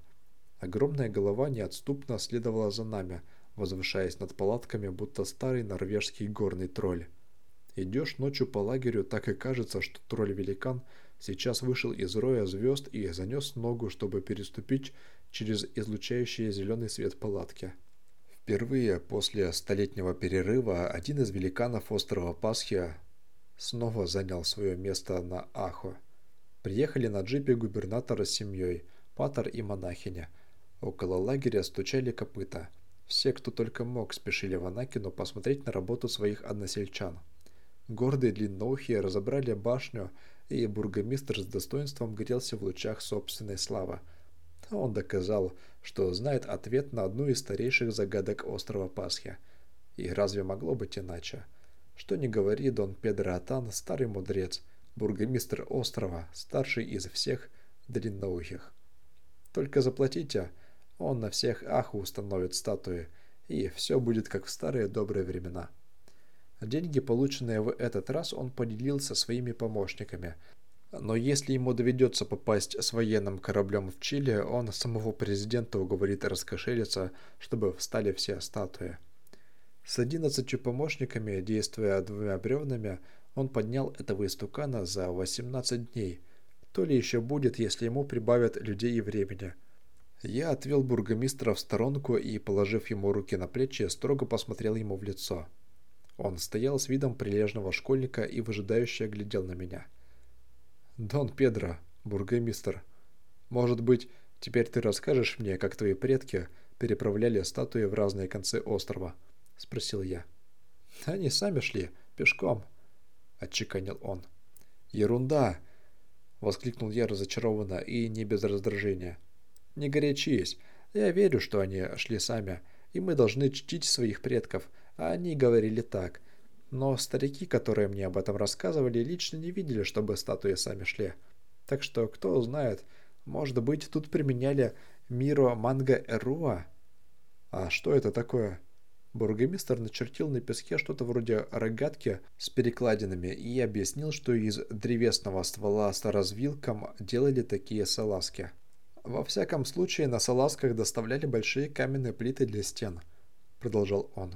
Speaker 1: Огромная голова неотступно следовала за нами, возвышаясь над палатками, будто старый норвежский горный тролль. Идешь ночью по лагерю, так и кажется, что тролль-великан сейчас вышел из роя звезд и занес ногу, чтобы переступить через излучающий зеленый свет палатки. Впервые после столетнего перерыва один из великанов острова Пасхи снова занял свое место на Ахо. Приехали на джипе губернатора с семьей, патер и монахиня. Около лагеря стучали копыта. Все, кто только мог, спешили в Анакину посмотреть на работу своих односельчан. Гордые длинноухие разобрали башню, и бургомистр с достоинством грелся в лучах собственной славы. Он доказал, что знает ответ на одну из старейших загадок острова Пасхи. И разве могло быть иначе? Что не говори, Дон Педро Атан, старый мудрец, бургомистр острова, старший из всех длинноухих. Только заплатите, Он на всех аху установит статуи, и все будет как в старые добрые времена. Деньги, полученные в этот раз, он поделил со своими помощниками. Но если ему доведется попасть с военным кораблем в Чили, он самого президента уговорит раскошелиться, чтобы встали все статуи. С одиннадцатью помощниками, действуя двумя бревнами, он поднял этого истукана за 18 дней. То ли еще будет, если ему прибавят людей и времени. Я отвел бургомистра в сторонку и, положив ему руки на плечи, строго посмотрел ему в лицо. Он стоял с видом прилежного школьника и выжидающе глядел на меня. «Дон Педро, бургомистр, может быть, теперь ты расскажешь мне, как твои предки переправляли статуи в разные концы острова?» – спросил я. «Они сами шли, пешком», – отчеканил он. «Ерунда!» – воскликнул я разочарованно и не без раздражения. «Не горячись, я верю, что они шли сами, и мы должны чтить своих предков – они говорили так. Но старики, которые мне об этом рассказывали, лично не видели, чтобы статуи сами шли. Так что, кто знает, может быть, тут применяли Миро Манго Эруа? А что это такое? Бургомистр начертил на песке что-то вроде рогатки с перекладинами и объяснил, что из древесного ствола с развилком делали такие салазки. Во всяком случае, на салазках доставляли большие каменные плиты для стен, продолжал он.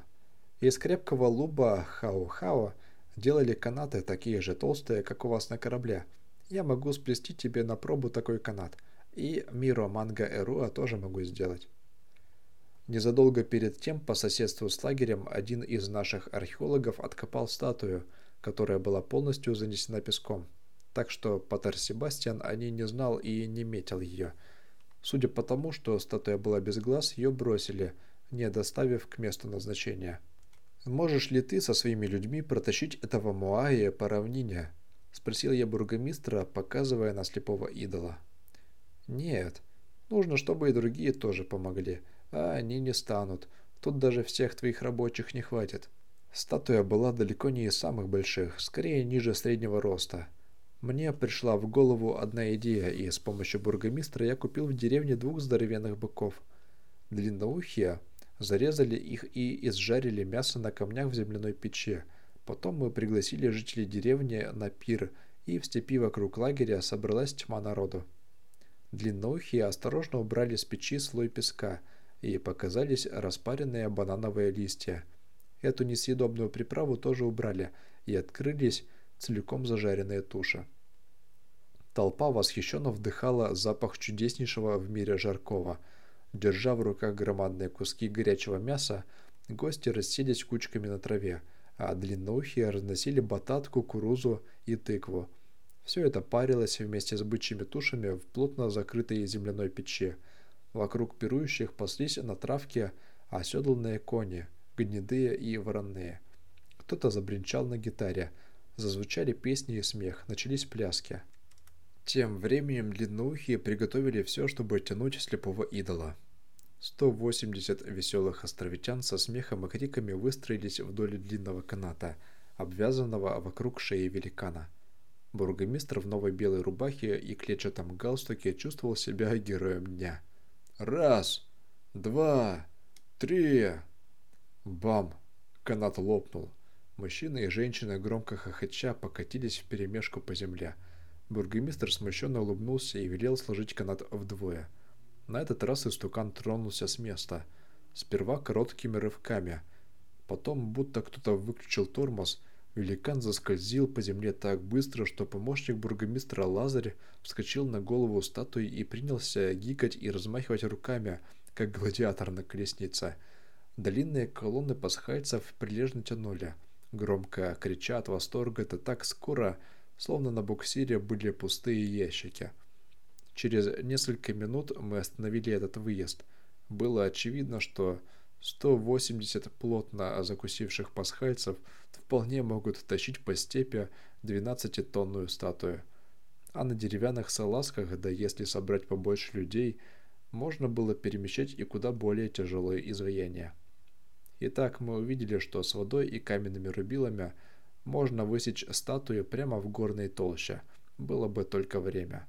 Speaker 1: Из крепкого луба хау-хау делали канаты такие же толстые, как у вас на корабле. Я могу сплести тебе на пробу такой канат. И Миро Манго Эруа тоже могу сделать. Незадолго перед тем, по соседству с лагерем, один из наших археологов откопал статую, которая была полностью занесена песком. Так что Патер Себастьян о ней не знал и не метил ее. Судя по тому, что статуя была без глаз, ее бросили, не доставив к месту назначения. «Можешь ли ты со своими людьми протащить этого Муая по равнине?» – спросил я бургомистра, показывая на слепого идола. «Нет. Нужно, чтобы и другие тоже помогли. А они не станут. Тут даже всех твоих рабочих не хватит». Статуя была далеко не из самых больших, скорее ниже среднего роста. Мне пришла в голову одна идея, и с помощью бургомистра я купил в деревне двух здоровенных быков. Длинноухие – Зарезали их и изжарили мясо на камнях в земляной печи. Потом мы пригласили жителей деревни на пир, и в степи вокруг лагеря собралась тьма народу. Длинноухие осторожно убрали с печи слой песка, и показались распаренные банановые листья. Эту несъедобную приправу тоже убрали, и открылись целиком зажаренные туши. Толпа восхищенно вдыхала запах чудеснейшего в мире жаркого – Держа в руках громадные куски горячего мяса, гости расселись кучками на траве, а длинноухие разносили батат, кукурузу и тыкву. Все это парилось вместе с бычьими тушами в плотно закрытой земляной печи. Вокруг пирующих паслись на травке оседланные кони, гнедые и вороные. Кто-то забринчал на гитаре, зазвучали песни и смех, начались пляски. Тем временем длинноухие приготовили все, чтобы тянуть слепого идола. 180 веселых островитян со смехом и криками выстроились вдоль длинного каната, обвязанного вокруг шеи великана. Бургомистр в новой белой рубахе и клетчатом галстуке чувствовал себя героем дня. «Раз! Два! Три!» Бам! Канат лопнул. Мужчины и женщины громко хохоча покатились вперемешку по земле – Бургомистр смущенно улыбнулся и велел сложить канат вдвое. На этот раз истукан тронулся с места. Сперва короткими рывками. Потом, будто кто-то выключил тормоз, великан заскользил по земле так быстро, что помощник бургомистра Лазарь вскочил на голову статуи и принялся гикать и размахивать руками, как гладиатор на колеснице. Длинные колонны пасхальцев прилежно тянули. Громко крича от восторга, это так скоро, словно на буксире были пустые ящики. Через несколько минут мы остановили этот выезд. Было очевидно, что 180 плотно закусивших пасхальцев вполне могут тащить по степи 12-тонную статую. А на деревянных салазках, да если собрать побольше людей, можно было перемещать и куда более тяжелые изваяния. Итак, мы увидели, что с водой и каменными рубилами – можно высечь статую прямо в горной толще, было бы только время.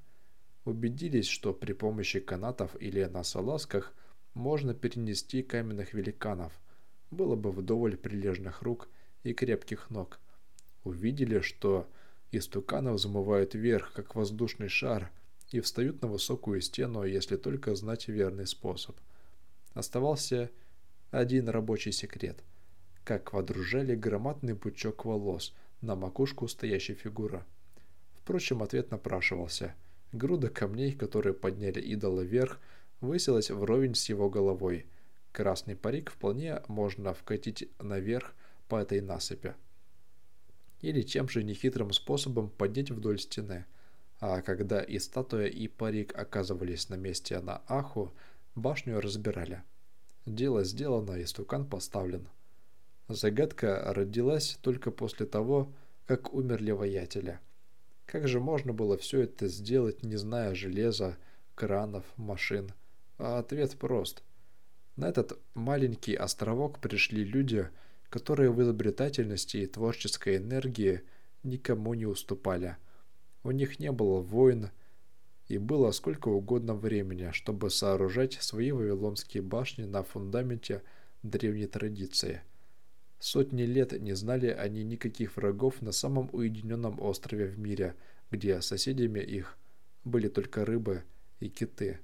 Speaker 1: Убедились, что при помощи канатов или на салазках можно перенести каменных великанов. Было бы вдоволь прилежных рук и крепких ног. Увидели, что истуканов взмывают вверх, как воздушный шар, и встают на высокую стену, если только знать верный способ. Оставался один рабочий секрет. Как водружали громадный пучок волос на макушку стоящей фигуры. Впрочем, ответ напрашивался. Груда камней, которые подняли идола вверх, высилась вровень с его головой. Красный парик вполне можно вкатить наверх по этой насыпи. Или тем же нехитрым способом поднять вдоль стены. А когда и статуя, и парик оказывались на месте на Аху, башню разбирали. Дело сделано, и стукан поставлен. Загадка родилась только после того, как умерли воятели. Как же можно было все это сделать, не зная железа, кранов, машин? А ответ прост. На этот маленький островок пришли люди, которые в изобретательности и творческой энергии никому не уступали. У них не было войн, и было сколько угодно времени, чтобы сооружать свои вавилонские башни на фундаменте древней традиции. Сотни лет не знали они никаких врагов на самом уединенном острове в мире, где соседями их были только рыбы и киты.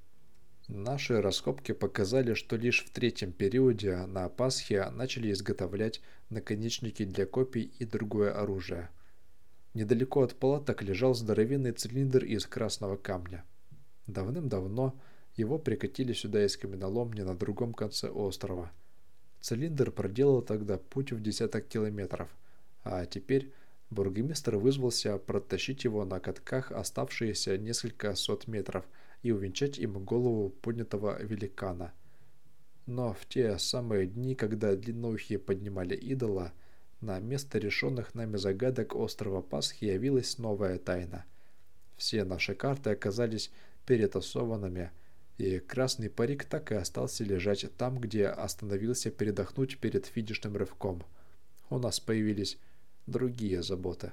Speaker 1: Наши раскопки показали, что лишь в третьем периоде на Пасхе начали изготовлять наконечники для копий и другое оружие. Недалеко от палаток лежал здоровенный цилиндр из красного камня. Давным-давно его прикатили сюда из каменоломни на другом конце острова. Цилиндр проделал тогда путь в десяток километров, а теперь бургомистр вызвался протащить его на катках оставшиеся несколько сот метров – и увенчать им голову поднятого великана. Но в те самые дни, когда длинноухие поднимали идола, на место решенных нами загадок острова Пасхи явилась новая тайна. Все наши карты оказались перетасованными, и красный парик так и остался лежать там, где остановился передохнуть перед финишным рывком. У нас появились другие заботы.